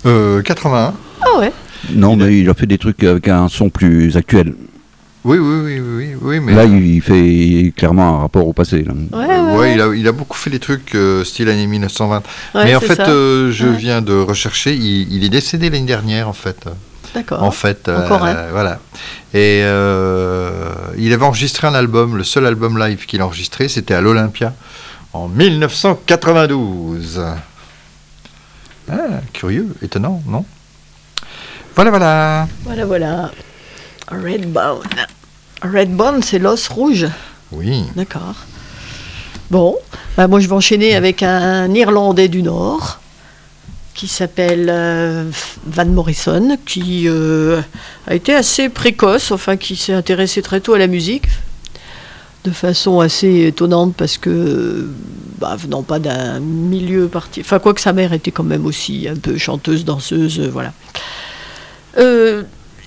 Speaker 3: Euh, 81.
Speaker 2: Ah ouais
Speaker 1: Non, mais il a fait des trucs avec un son plus actuel.
Speaker 3: Oui, oui, oui, oui, oui, mais
Speaker 1: Là, il fait clairement un rapport au passé. là.
Speaker 3: Euh, ouais, il, a, il a beaucoup fait des trucs euh, style année 1920.
Speaker 2: Ouais,
Speaker 3: mais en fait, euh, je
Speaker 2: Ouais.
Speaker 3: viens de rechercher, il, il est décédé l'année dernière, en fait.
Speaker 2: D'accord.
Speaker 3: En fait, euh,
Speaker 2: Encore un.
Speaker 3: voilà. Et euh, il avait enregistré un album, le seul album live qu'il a enregistré, c'était à l'Olympia en 1992. Ah, curieux, étonnant, non? Voilà, voilà.
Speaker 2: Voilà, voilà. Redbone. Redbone, c'est l'os rouge.
Speaker 3: Oui.
Speaker 2: D'accord. Bon, bah moi je vais enchaîner avec un Irlandais du Nord qui s'appelle euh, Van Morrison, qui euh, a été assez précoce, enfin qui s'est intéressé très tôt à la musique, de façon assez étonnante parce que, bah, venant pas d'un milieu parti, enfin quoi que sa mère était quand même aussi un peu chanteuse, danseuse, euh, voilà. Euh,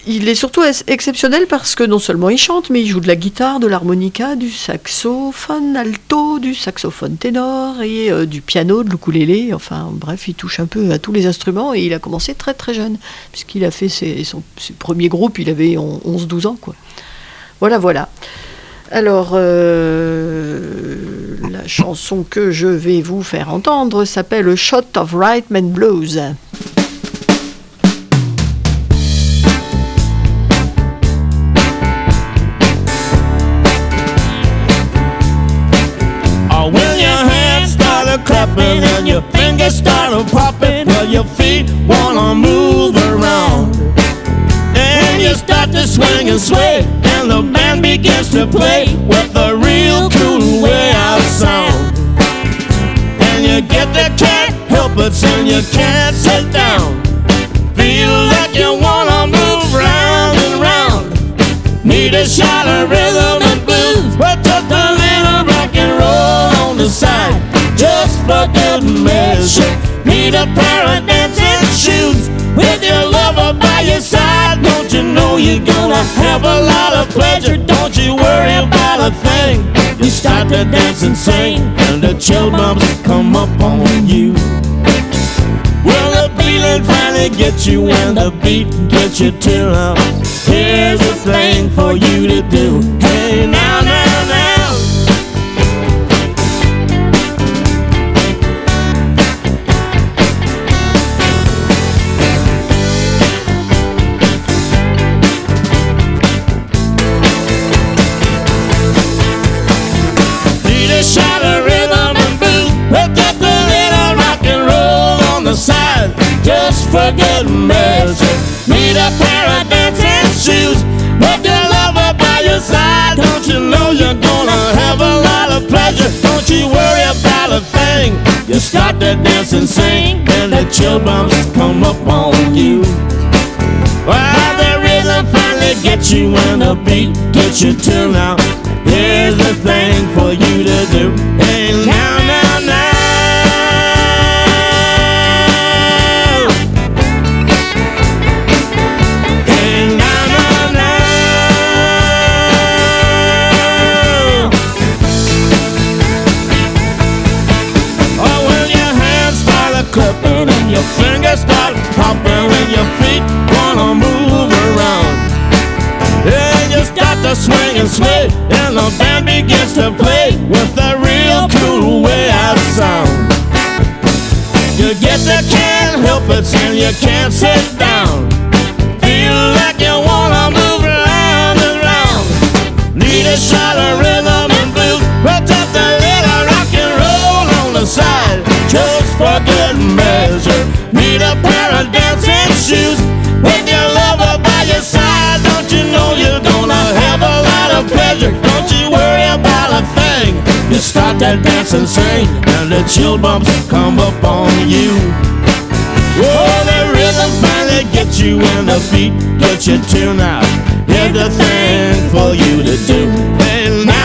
Speaker 2: il est surtout ex- exceptionnel parce que non seulement il chante, mais il joue de la guitare, de l'harmonica, du saxophone alto, du saxophone ténor et euh, du piano, de l'ukulélé. Enfin, bref, il touche un peu à tous les instruments et il a commencé très très jeune, puisqu'il a fait ses, premiers groupes, il avait on- 11-12 ans, quoi. Voilà, voilà. Alors, euh, la chanson que je vais vous faire entendre s'appelle Shot of Rightman Blues.
Speaker 17: Oh, when your hands started clapping and your fingers started popping, well, your feet wanna move around. Then you start to swing and sway, and begins to play with a real cool way out sound. And you get the can't help it, and you can't sit down. Feel like you wanna move round and round. Need a shot of rhythm and blues, but just a little rock and roll on the side, just for good measure. Need a pair of dancing shoes with your lover by your side. Don't you know you're gonna have a lot of pleasure? Don't you worry about a thing. You start to dance and sing, and the chill bumps come up on you. Well, the feeling finally gets you, and the beat gets you too. Here's a thing for you to do. Hey, now, now. You start to dance and sing, and the bumps come up on you. Well, the rhythm finally gets you and the beat gets you too now. Here's the thing for you to do. Hey, now, now, popping and your feet wanna move around. And you start to swing and sway and the band begins to play with a real cool way out sound. You get the can't help it and you can't sit down. Feel like you wanna move around and round. Need a shot of rhythm and blues. Put up the little rock and roll on the side. Just for good measure. Need a of shoes. With your lover by your side, don't you know you're gonna have a lot of pleasure? Don't you worry about a thing. You start that dance and sing, and the chill bumps come up on you. Oh, the rhythm finally gets you and the beat gets you tuned out. Here's the thing for you to do. Now, now,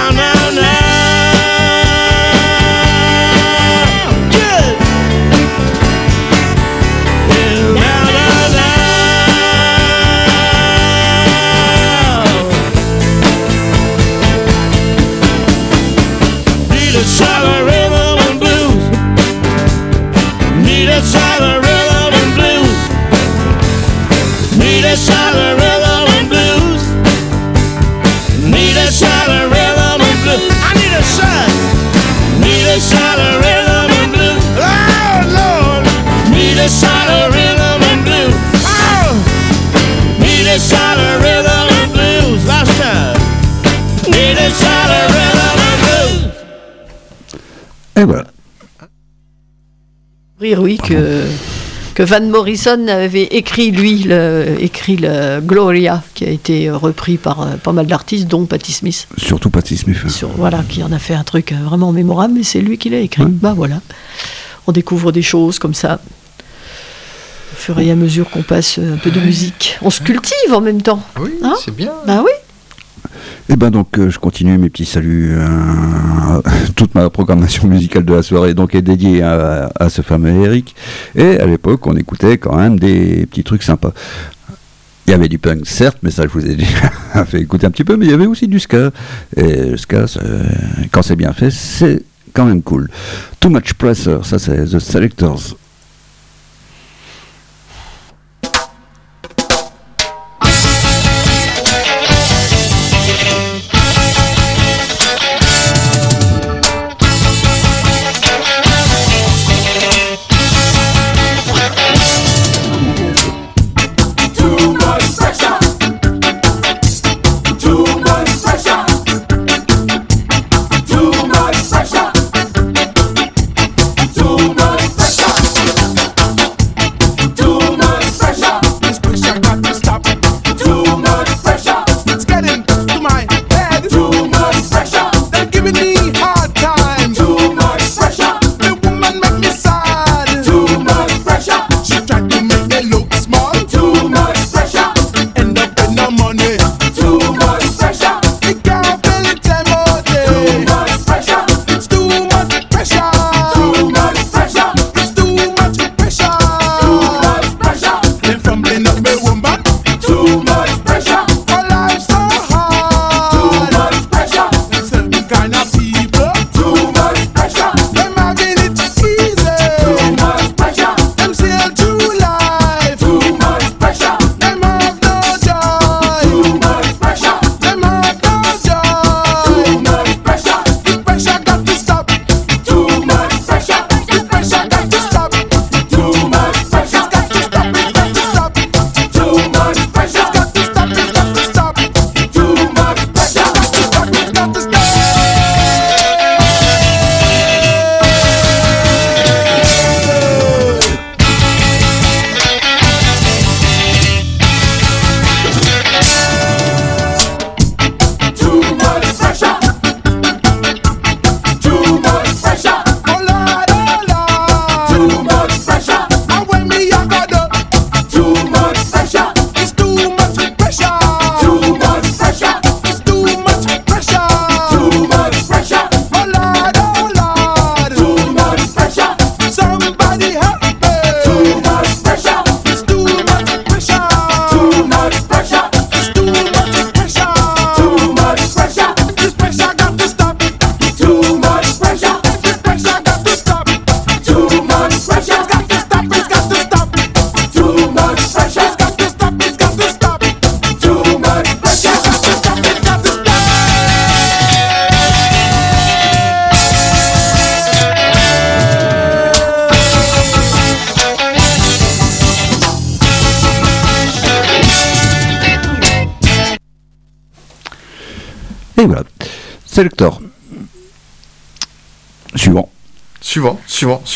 Speaker 2: Rire, oui, que, que Van Morrison avait écrit, lui, le, écrit le Gloria, qui a été repris par euh, pas mal d'artistes, dont Patti Smith.
Speaker 1: Surtout Patti Smith.
Speaker 2: Sur- voilà, qui en a fait un truc euh, vraiment mémorable, mais c'est lui qui l'a écrit. Bah voilà. On découvre des choses comme ça. Au fur et à mesure qu'on passe euh, un peu de musique. On se cultive en même temps.
Speaker 3: Oui,
Speaker 2: Hein
Speaker 3: c'est bien.
Speaker 2: Bah oui.
Speaker 1: Et ben donc euh, je continue mes petits saluts. euh, (laughs) toute ma programmation musicale de la soirée donc est dédiée à, ce fameux Eric. Et à l'époque on écoutait quand même des petits trucs sympas. Il y avait du punk certes, mais ça je vous ai (laughs) déjà fait écouter un petit peu, mais il y avait aussi du ska. Et le ska, quand c'est bien fait, c'est quand même cool. Too Much Pressure, ça c'est The Selectors.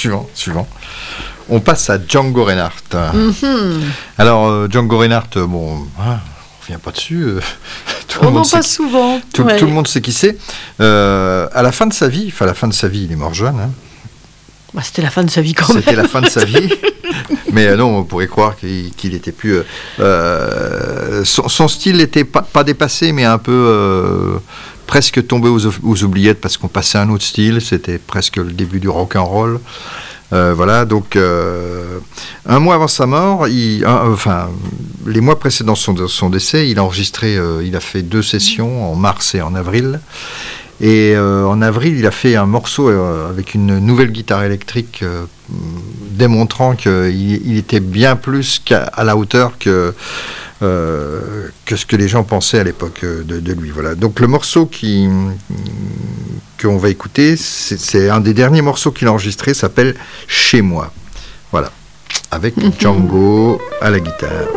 Speaker 1: Suivant,
Speaker 3: suivant. On passe à Django Reinhardt.
Speaker 2: Mhm.
Speaker 3: Alors, euh, Django Reinhardt, euh, bon, hein, on revient pas dessus. euh, (laughs) tout le
Speaker 2: On
Speaker 3: monde
Speaker 2: en
Speaker 3: sait
Speaker 2: passe
Speaker 3: qui-
Speaker 2: souvent.
Speaker 3: Tout,
Speaker 2: ouais.
Speaker 3: tout le monde sait qui c'est. Euh, à la fin de sa vie, enfin, à la fin de sa vie, il est mort jeune. hein.
Speaker 2: Bah, C'était la fin de sa vie quand même.
Speaker 3: C'était la fin de sa vie. (laughs) Mais euh, non, on pourrait croire qu'il qu'il était plus. euh, euh, son, son style n'était pas, pas dépassé, mais un peu euh, presque tombé aux, aux oubliettes parce qu'on passait à un autre style. C'était presque le début du rock and roll. Voilà, donc un mois avant sa mort, il, un- enfin les mois précédant son, son décès, il a enregistré, il a fait deux sessions en mars et en avril. Et euh, en avril, il a fait un morceau euh, avec une nouvelle guitare électrique euh, démontrant qu'il il était bien plus qu'à à la hauteur que, que ce que les gens pensaient à l'époque de, de lui. Voilà. Donc le morceau qui qu'on va écouter, c'est c'est un des derniers morceaux qu'il a enregistré, s'appelle Chez moi. Voilà. Avec (laughs) Django à la guitare.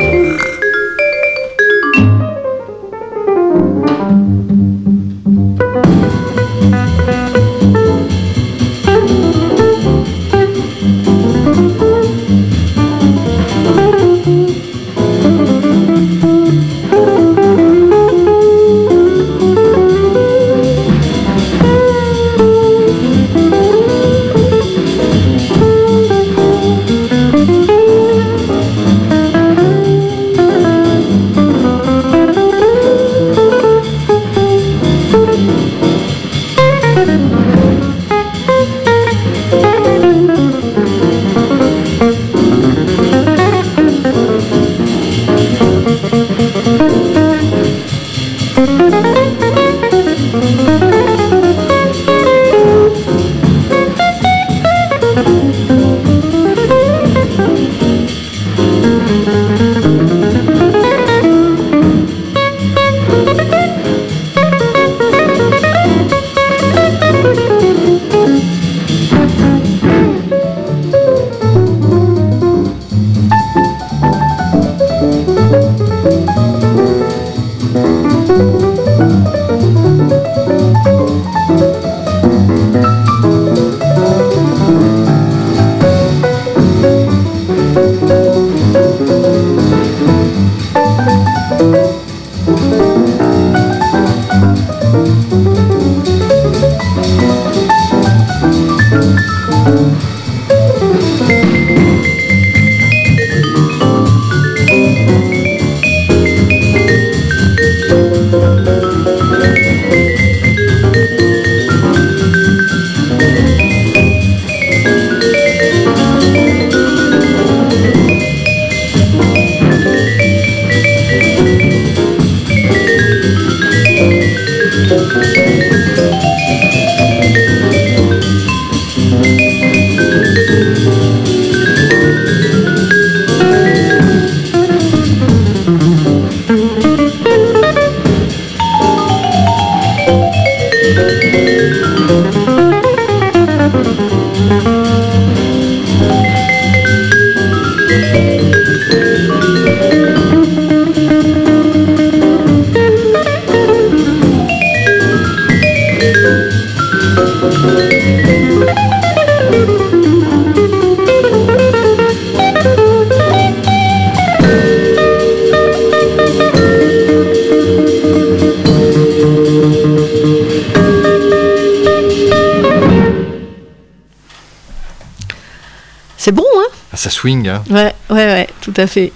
Speaker 2: C'est bon, hein
Speaker 3: Ah, ça swing, hein
Speaker 2: Ouais, ouais, ouais, tout à fait.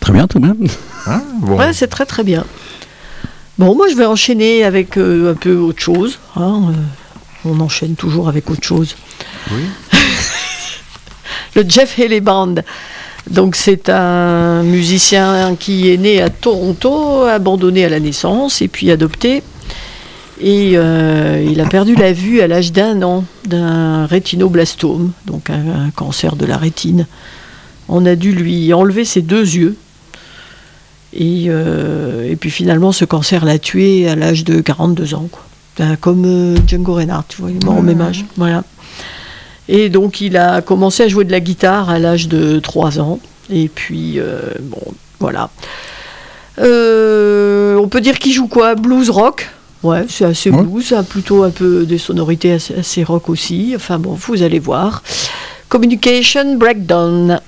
Speaker 1: Très bien, très bien.
Speaker 3: Hein Bon.
Speaker 2: Ouais, c'est très très bien. Bon, moi je vais enchaîner avec euh, un peu autre chose. hein, euh, on enchaîne toujours avec autre chose.
Speaker 3: Oui. (laughs)
Speaker 2: Le Jeff Haley Band. Donc c'est un musicien qui est né à Toronto, abandonné à la naissance et puis adopté. Et euh, il a perdu la vue à l'âge d'un an d'un rétinoblastome, donc un, un cancer de la rétine. On a dû lui enlever ses deux yeux. Et, euh, et puis finalement, ce cancer l'a tué à l'âge de 42 ans. Quoi. Comme euh, Django Reinhardt, tu vois, il est mort au même âge. Voilà. Et donc il a commencé à jouer de la guitare à l'âge de 3 ans. Et puis, bon, voilà. On peut dire qu'il joue quoi? Blues rock? Ouais, c'est assez blues, ça a plutôt un peu des sonorités assez, assez rock aussi. Enfin bon, vous allez voir. Communication Breakdown.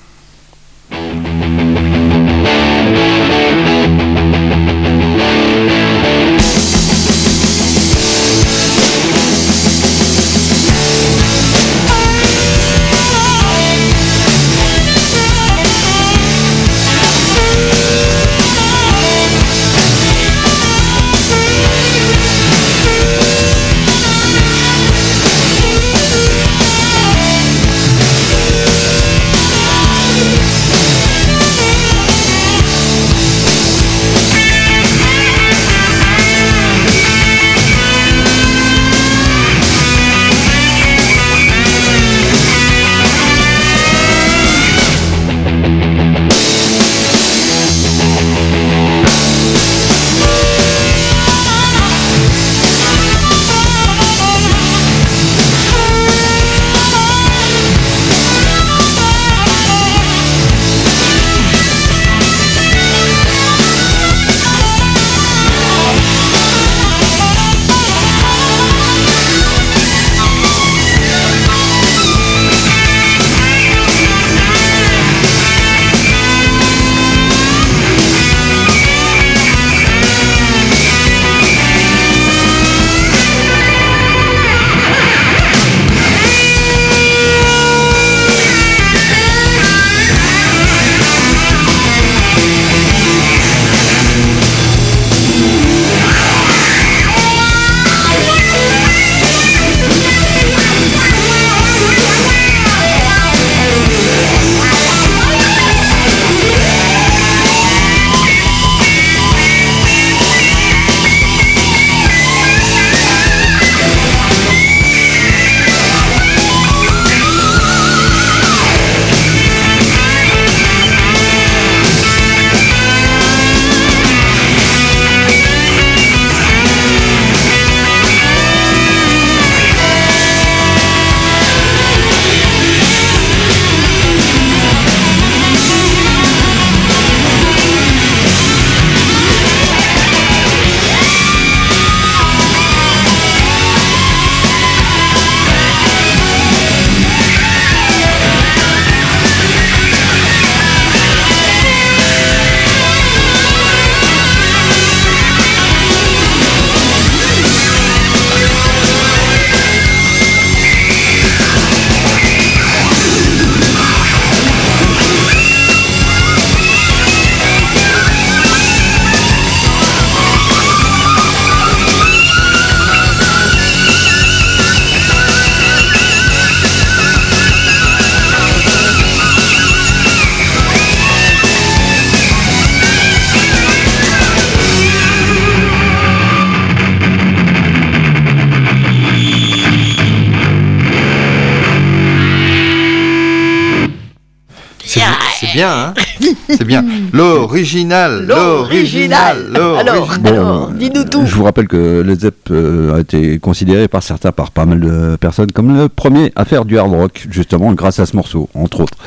Speaker 3: Bien, hein (laughs) C'est bien. L'original, l'original, l'original.
Speaker 1: Bon, euh, Je vous rappelle que Led Zepp euh, a été considéré par certains, par pas mal de personnes, comme le premier à faire du hard rock, justement, grâce à ce morceau, entre autres.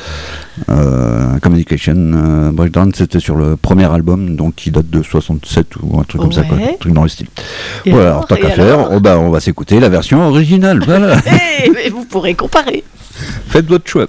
Speaker 1: Euh, Communication euh, Breakdown, c'était sur le premier album, donc qui date de 67 ou un truc comme ça, quoi, un truc dans le style.
Speaker 2: Et
Speaker 1: voilà,
Speaker 2: alors,
Speaker 1: alors, tant qu'à faire,
Speaker 2: alors
Speaker 1: oh, bah, on va s'écouter la version originale. Voilà. (laughs)
Speaker 2: Eh, mais vous pourrez comparer.
Speaker 1: Faites votre choix.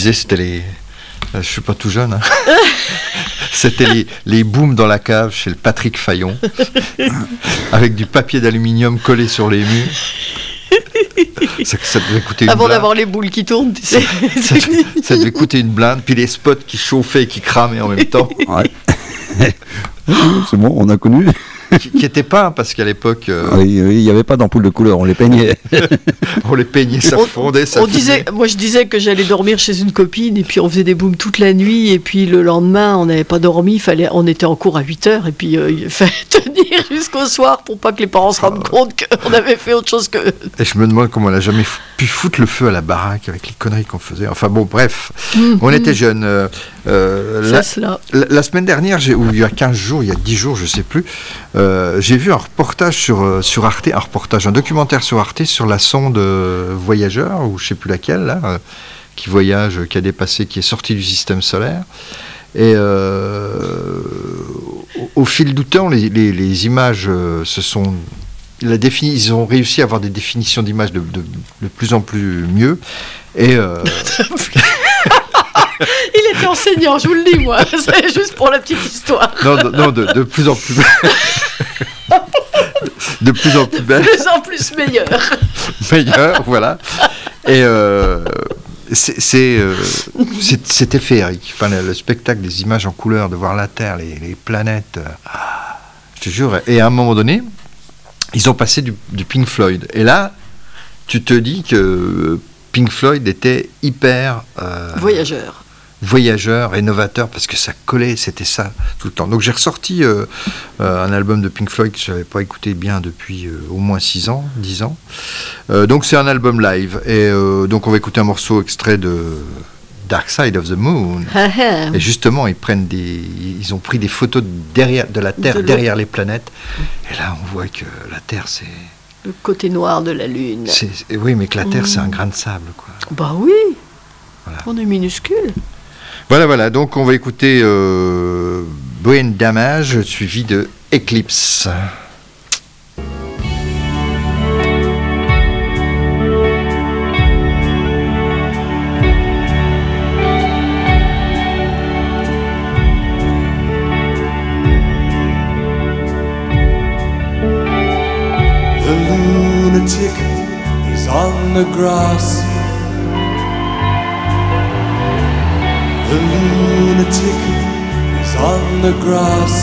Speaker 3: Disais, c'était les. euh, Je suis pas tout jeune. hein. (laughs) C'était les, les booms dans la cave chez le Patrick Fayon, (laughs) avec du papier d'aluminium collé sur les murs. Ça, ça devait coûter une
Speaker 2: Avant
Speaker 3: blinde.
Speaker 2: d'avoir les boules qui tournent, tu sais.
Speaker 3: Ça, ça devait coûter une blinde. Puis les spots qui chauffaient et qui cramaient en même temps. (laughs)
Speaker 1: C'est bon, on a connu.
Speaker 3: Qui n'étaient pas, parce qu'à l'époque, euh,
Speaker 1: Oui, oui, il n'y avait pas d'ampoule de couleur, on les peignait. (laughs)
Speaker 3: on les peignait, ça
Speaker 2: On-
Speaker 3: fondait, ça
Speaker 2: on
Speaker 3: fumait.
Speaker 2: disait, moi je disais que j'allais dormir chez une copine et puis on faisait des booms toute la nuit et puis le lendemain on n'avait pas dormi, il fallait, on était en cours à 8 heures et puis euh, il fallait (laughs) tenir jusqu'au soir pour pas que les parents se rendent compte qu'on avait fait autre chose que...
Speaker 3: Et je me demande comment on n'a jamais pu foutre le feu à la baraque avec les conneries qu'on faisait. Enfin bon, bref,
Speaker 2: Mhm.
Speaker 3: on était jeunes. euh, euh,
Speaker 2: C'est
Speaker 3: la, la- la semaine dernière, ou il y a 15 jours, il y a 10 jours, je sais plus, euh, j'ai vu un reportage sur, euh, sur Arte, un reportage, un documentaire sur Arte sur la sonde euh, voyageur, ou je sais plus laquelle, là, qui voyage, qui a dépassé, qui est sortie du système solaire. Et au, fil du temps, les, images se sont. Ils ont réussi à avoir des définitions d'images de, de- de plus en plus mieux. Et (laughs) (laughs)
Speaker 2: Il était enseignant, je vous le dis moi, (laughs) c'est juste pour la petite histoire.
Speaker 3: non, de, non, de, de plus en plus (laughs) de plus en plus
Speaker 2: De
Speaker 3: belle,
Speaker 2: plus en plus meilleur.
Speaker 3: meilleure, voilà. Et euh, c'est euh, c'était féerique. Enfin, le, le spectacle des images en couleur, de voir la Terre, les, les planètes. euh, ah, je te jure. Et à un moment donné, ils ont passé du, du Pink Floyd. Et là, tu te dis que Pink Floyd était hyper euh,
Speaker 2: Voyageur.
Speaker 3: Voyageur et novateur parce que ça collait, c'était ça tout le temps. Donc j'ai ressorti euh, euh, un album de Pink Floyd que je n'avais pas écouté bien depuis euh, au moins 6 ans, 10 ans. Donc c'est un album live et donc on va écouter un morceau extrait de Dark Side of the Moon. (laughs)
Speaker 2: Ah, ah.
Speaker 3: Et justement, ils prennent des, ils ont pris des photos de derrière de la Terre
Speaker 2: De
Speaker 3: derrière les planètes. Et là, on voit que la Terre, c'est,
Speaker 2: Le côté noir de la Lune.
Speaker 3: oui, mais que la Terre, c'est un grain de sable, quoi.
Speaker 2: Bah oui, on est minuscule.
Speaker 3: Voilà, voilà. Donc, on va écouter euh, Damage suivi de Eclipse.
Speaker 5: The lunatic is on the grass.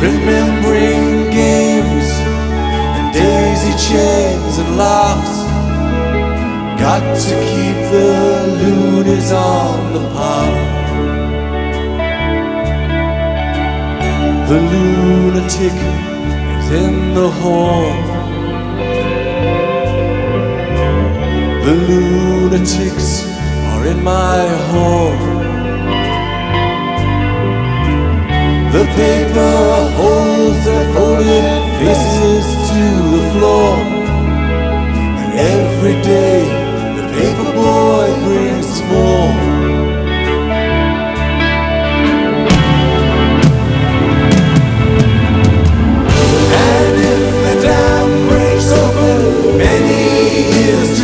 Speaker 5: Remembering games and daisy chains and laughs. Got to keep the loonies on the path. The lunatic is in the hall. The lunatics are in my hall. The paper holds their folded faces to the floor. And every day the paper boy brings more. And if the dam breaks open many years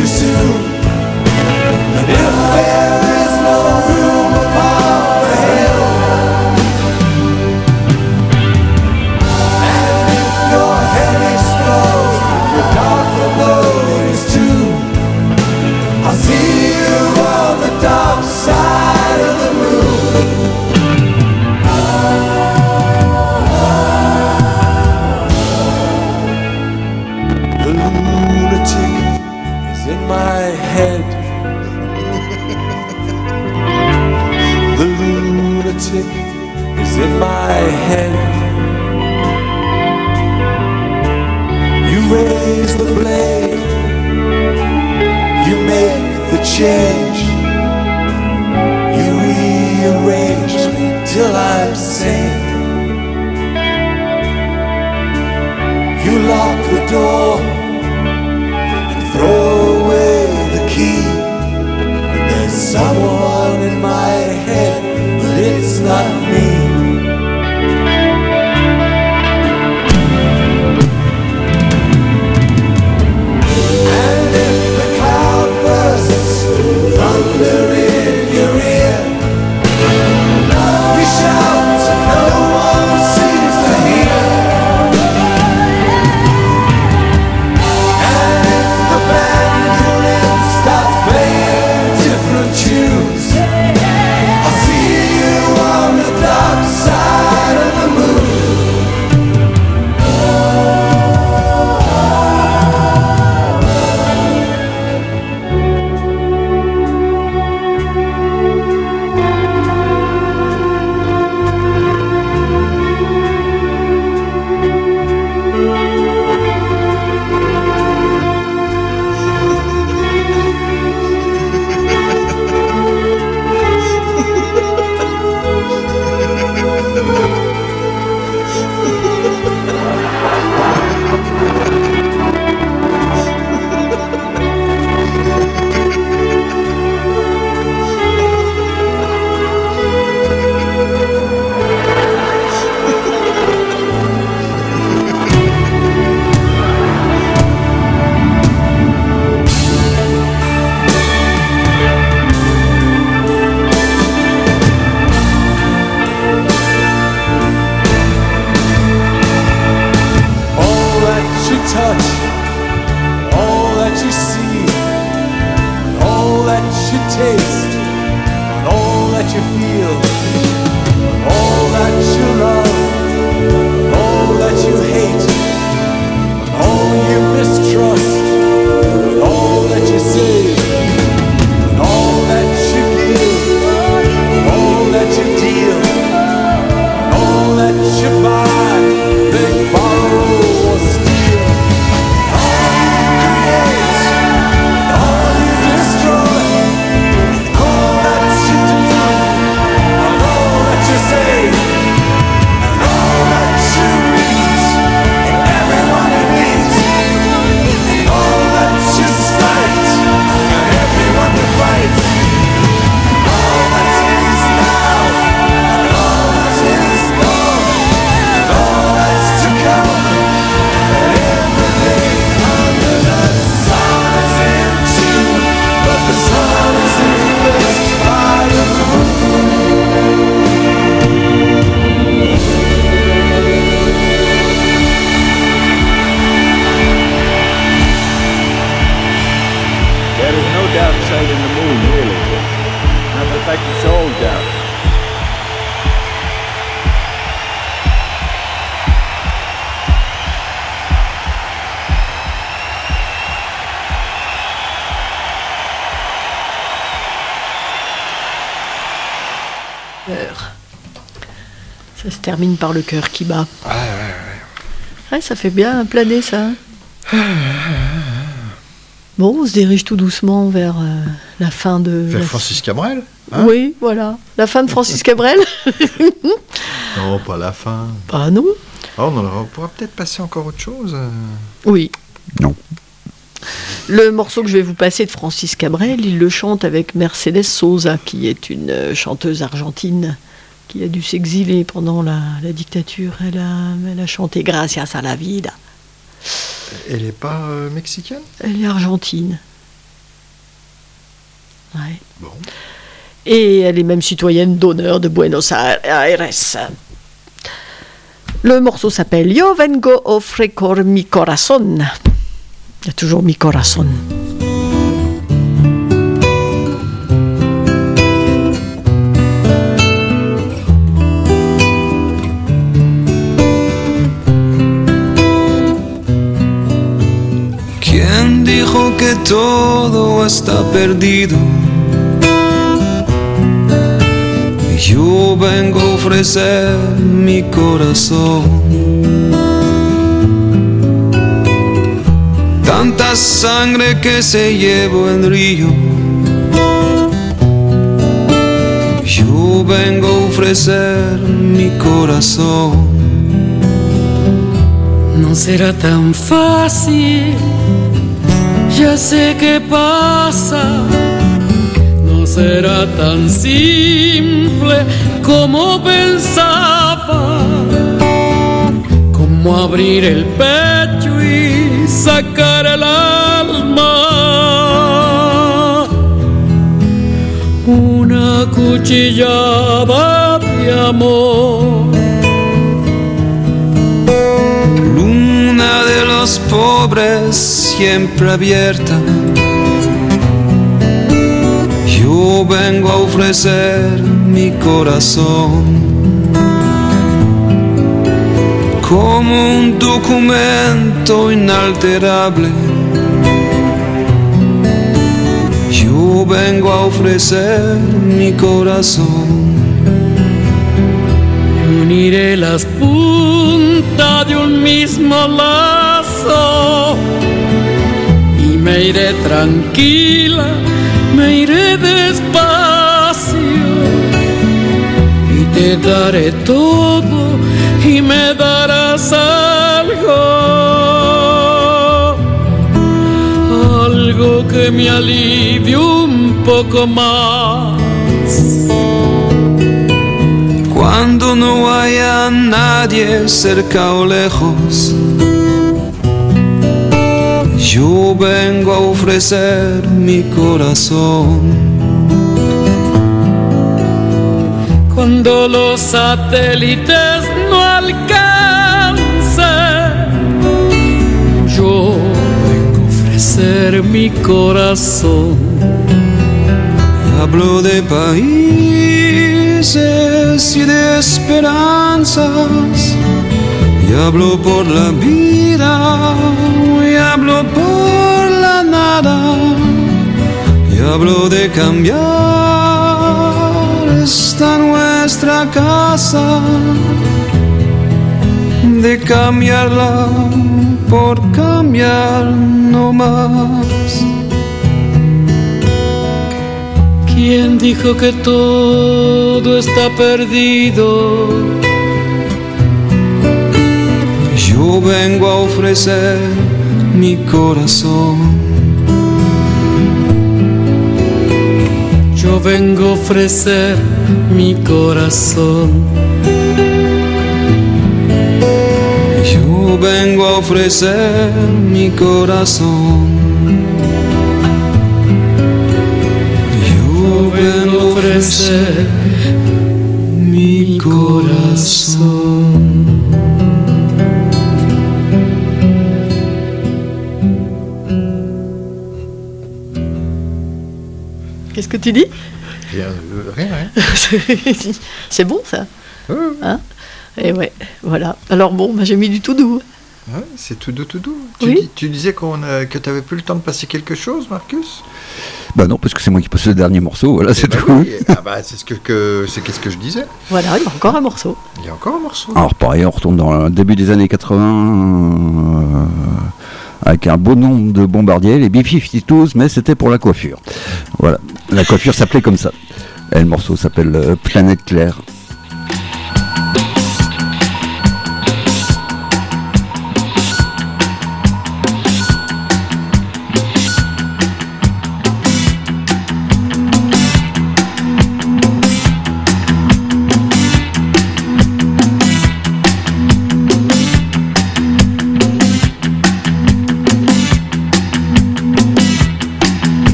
Speaker 2: Ça se termine par le cœur qui bat.
Speaker 3: Ouais, ouais, ouais.
Speaker 2: Ça fait bien planer ça. Hein. (sighs) Bon, on se dirige tout doucement vers euh, la fin de.
Speaker 3: Vers
Speaker 2: la-
Speaker 3: Francis Cabrel hein
Speaker 2: Oui, voilà. La fin de Francis Cabrel. (laughs)
Speaker 3: Non, pas la fin.
Speaker 2: bah non.
Speaker 3: Ah, on, en aura- on pourra peut-être passer encore autre chose. euh.
Speaker 2: Oui.
Speaker 1: Non.
Speaker 2: Le morceau que je vais vous passer de Francis Cabrel, il le chante avec Mercedes Sosa, qui est une euh, chanteuse argentine qui a dû s'exiler pendant la, la dictature. Elle a, elle a chanté Gracias a la vida.
Speaker 3: Elle n'est pas euh, mexicaine?
Speaker 2: Elle est argentine. Ouais.
Speaker 3: Bon.
Speaker 2: Et elle est même citoyenne d'honneur de Buenos Aires. Le morceau s'appelle Yo vengo ofrecer mi corazón. Il y a toujours mi corazón.
Speaker 18: Dijo que todo está perdido? Yo vengo a ofrecer mi corazón. Tanta sangre que se llevó el río. Yo vengo a ofrecer mi corazón.
Speaker 19: No será tan fácil, ya sé qué pasa. No será tan simple como pensaba. Como abrir el pecho y sacar el alma. Una cuchillada de amor.
Speaker 18: Luna de los pobres siempre abierta. Yo vengo a ofrecer mi corazón como un documento inalterable. Yo vengo a ofrecer mi corazón.
Speaker 19: Uniré las puntas de un mismo lazo me iré tranquila, me iré despacio y te daré todo y me darás algo, algo que me alivie un poco más.
Speaker 18: Cuando no haya nadie cerca o lejos, yo vengo a ofrecer mi corazón.
Speaker 19: Cuando los satélites no alcancen, yo vengo a ofrecer mi corazón.
Speaker 18: Hablo de países y de esperanzas, y hablo por la vida, y hablo por la nada, y hablo de cambiar esta nuestra casa, de cambiarla por cambiar no más.
Speaker 19: ¿Quién dijo que todo está perdido?
Speaker 18: Vengo a ofrecer mi corazón.
Speaker 19: Yo vengo a ofrecer mi corazón.
Speaker 18: Yo vengo a ofrecer mi corazón. Yo vengo a ofrecer mi corazón.
Speaker 2: que tu dis
Speaker 3: Rien, euh, rien. (laughs)
Speaker 2: c'est bon ça oui. Hein Et ouais, voilà. Alors bon, bah, j'ai mis du tout doux.
Speaker 3: C'est tout doux, tout doux. Tu, dis, tu disais qu'on euh, que tu n'avais plus le temps de passer quelque chose, Marcus?
Speaker 20: Bah non, parce que c'est moi qui passe le dernier morceau, voilà, eh c'est
Speaker 3: bah
Speaker 20: tout.
Speaker 3: Ah (laughs) bah, c'est ce que, que c'est qu'est-ce que je disais.
Speaker 2: Voilà, il y a encore un morceau.
Speaker 3: Il y a encore un morceau.
Speaker 20: Alors pareil, on retourne dans le début des années 80 avec un beau nombre de bombardiers, les B-52, mais c'était pour la coiffure. Voilà, la coiffure s'appelait comme ça. Et le morceau s'appelle euh, Planète Claire.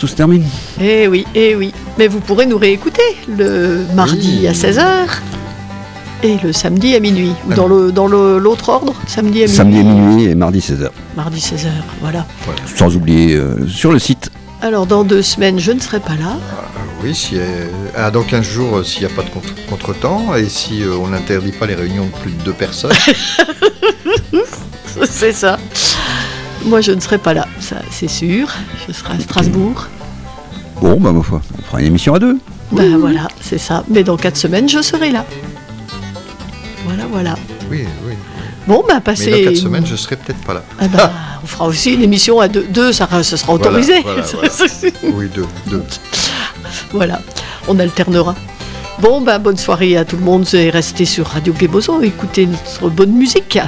Speaker 20: tout se termine.
Speaker 2: Eh oui, eh oui. Mais vous pourrez nous réécouter le mardi à 16h et le samedi à minuit. Ou ah dans l'autre le, dans le, ordre, samedi à minuit.
Speaker 1: Samedi à minuit et mardi 16h.
Speaker 2: Mardi 16h, voilà.
Speaker 1: Sans oublier euh, sur le site.
Speaker 2: Alors dans deux semaines, je ne serai pas là.
Speaker 3: Ah, ah oui, si, dans 15 jours, euh, s'il n'y a pas de contretemps contre et si euh, on n'interdit pas les réunions de plus de deux personnes. (laughs)
Speaker 2: C'est ça. Moi, je ne serai pas là ça c'est sûr. Je serai à Strasbourg.
Speaker 1: Bon, bah, ma foi, on fera une émission à deux.
Speaker 2: Ben voilà, c'est ça. Mais dans quatre semaines, je serai là. Voilà, voilà.
Speaker 3: oui, oui.
Speaker 2: Bon, bah
Speaker 3: Mais
Speaker 2: passez.
Speaker 3: dans 4 semaines, je serai peut-être pas là.
Speaker 2: Ah bah, (laughs) on fera aussi une émission à deux, deux ça, ça sera autorisé.
Speaker 3: voilà, (laughs) voilà. Oui, deux, deux.
Speaker 2: Voilà, on alternera. Bon, ben, bonne soirée à tout le monde et restez sur Radio Gebozo, écoutez notre bonne musique.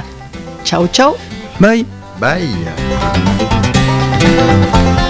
Speaker 2: Ciao, ciao.
Speaker 1: Bye.
Speaker 3: Bye. Thank you.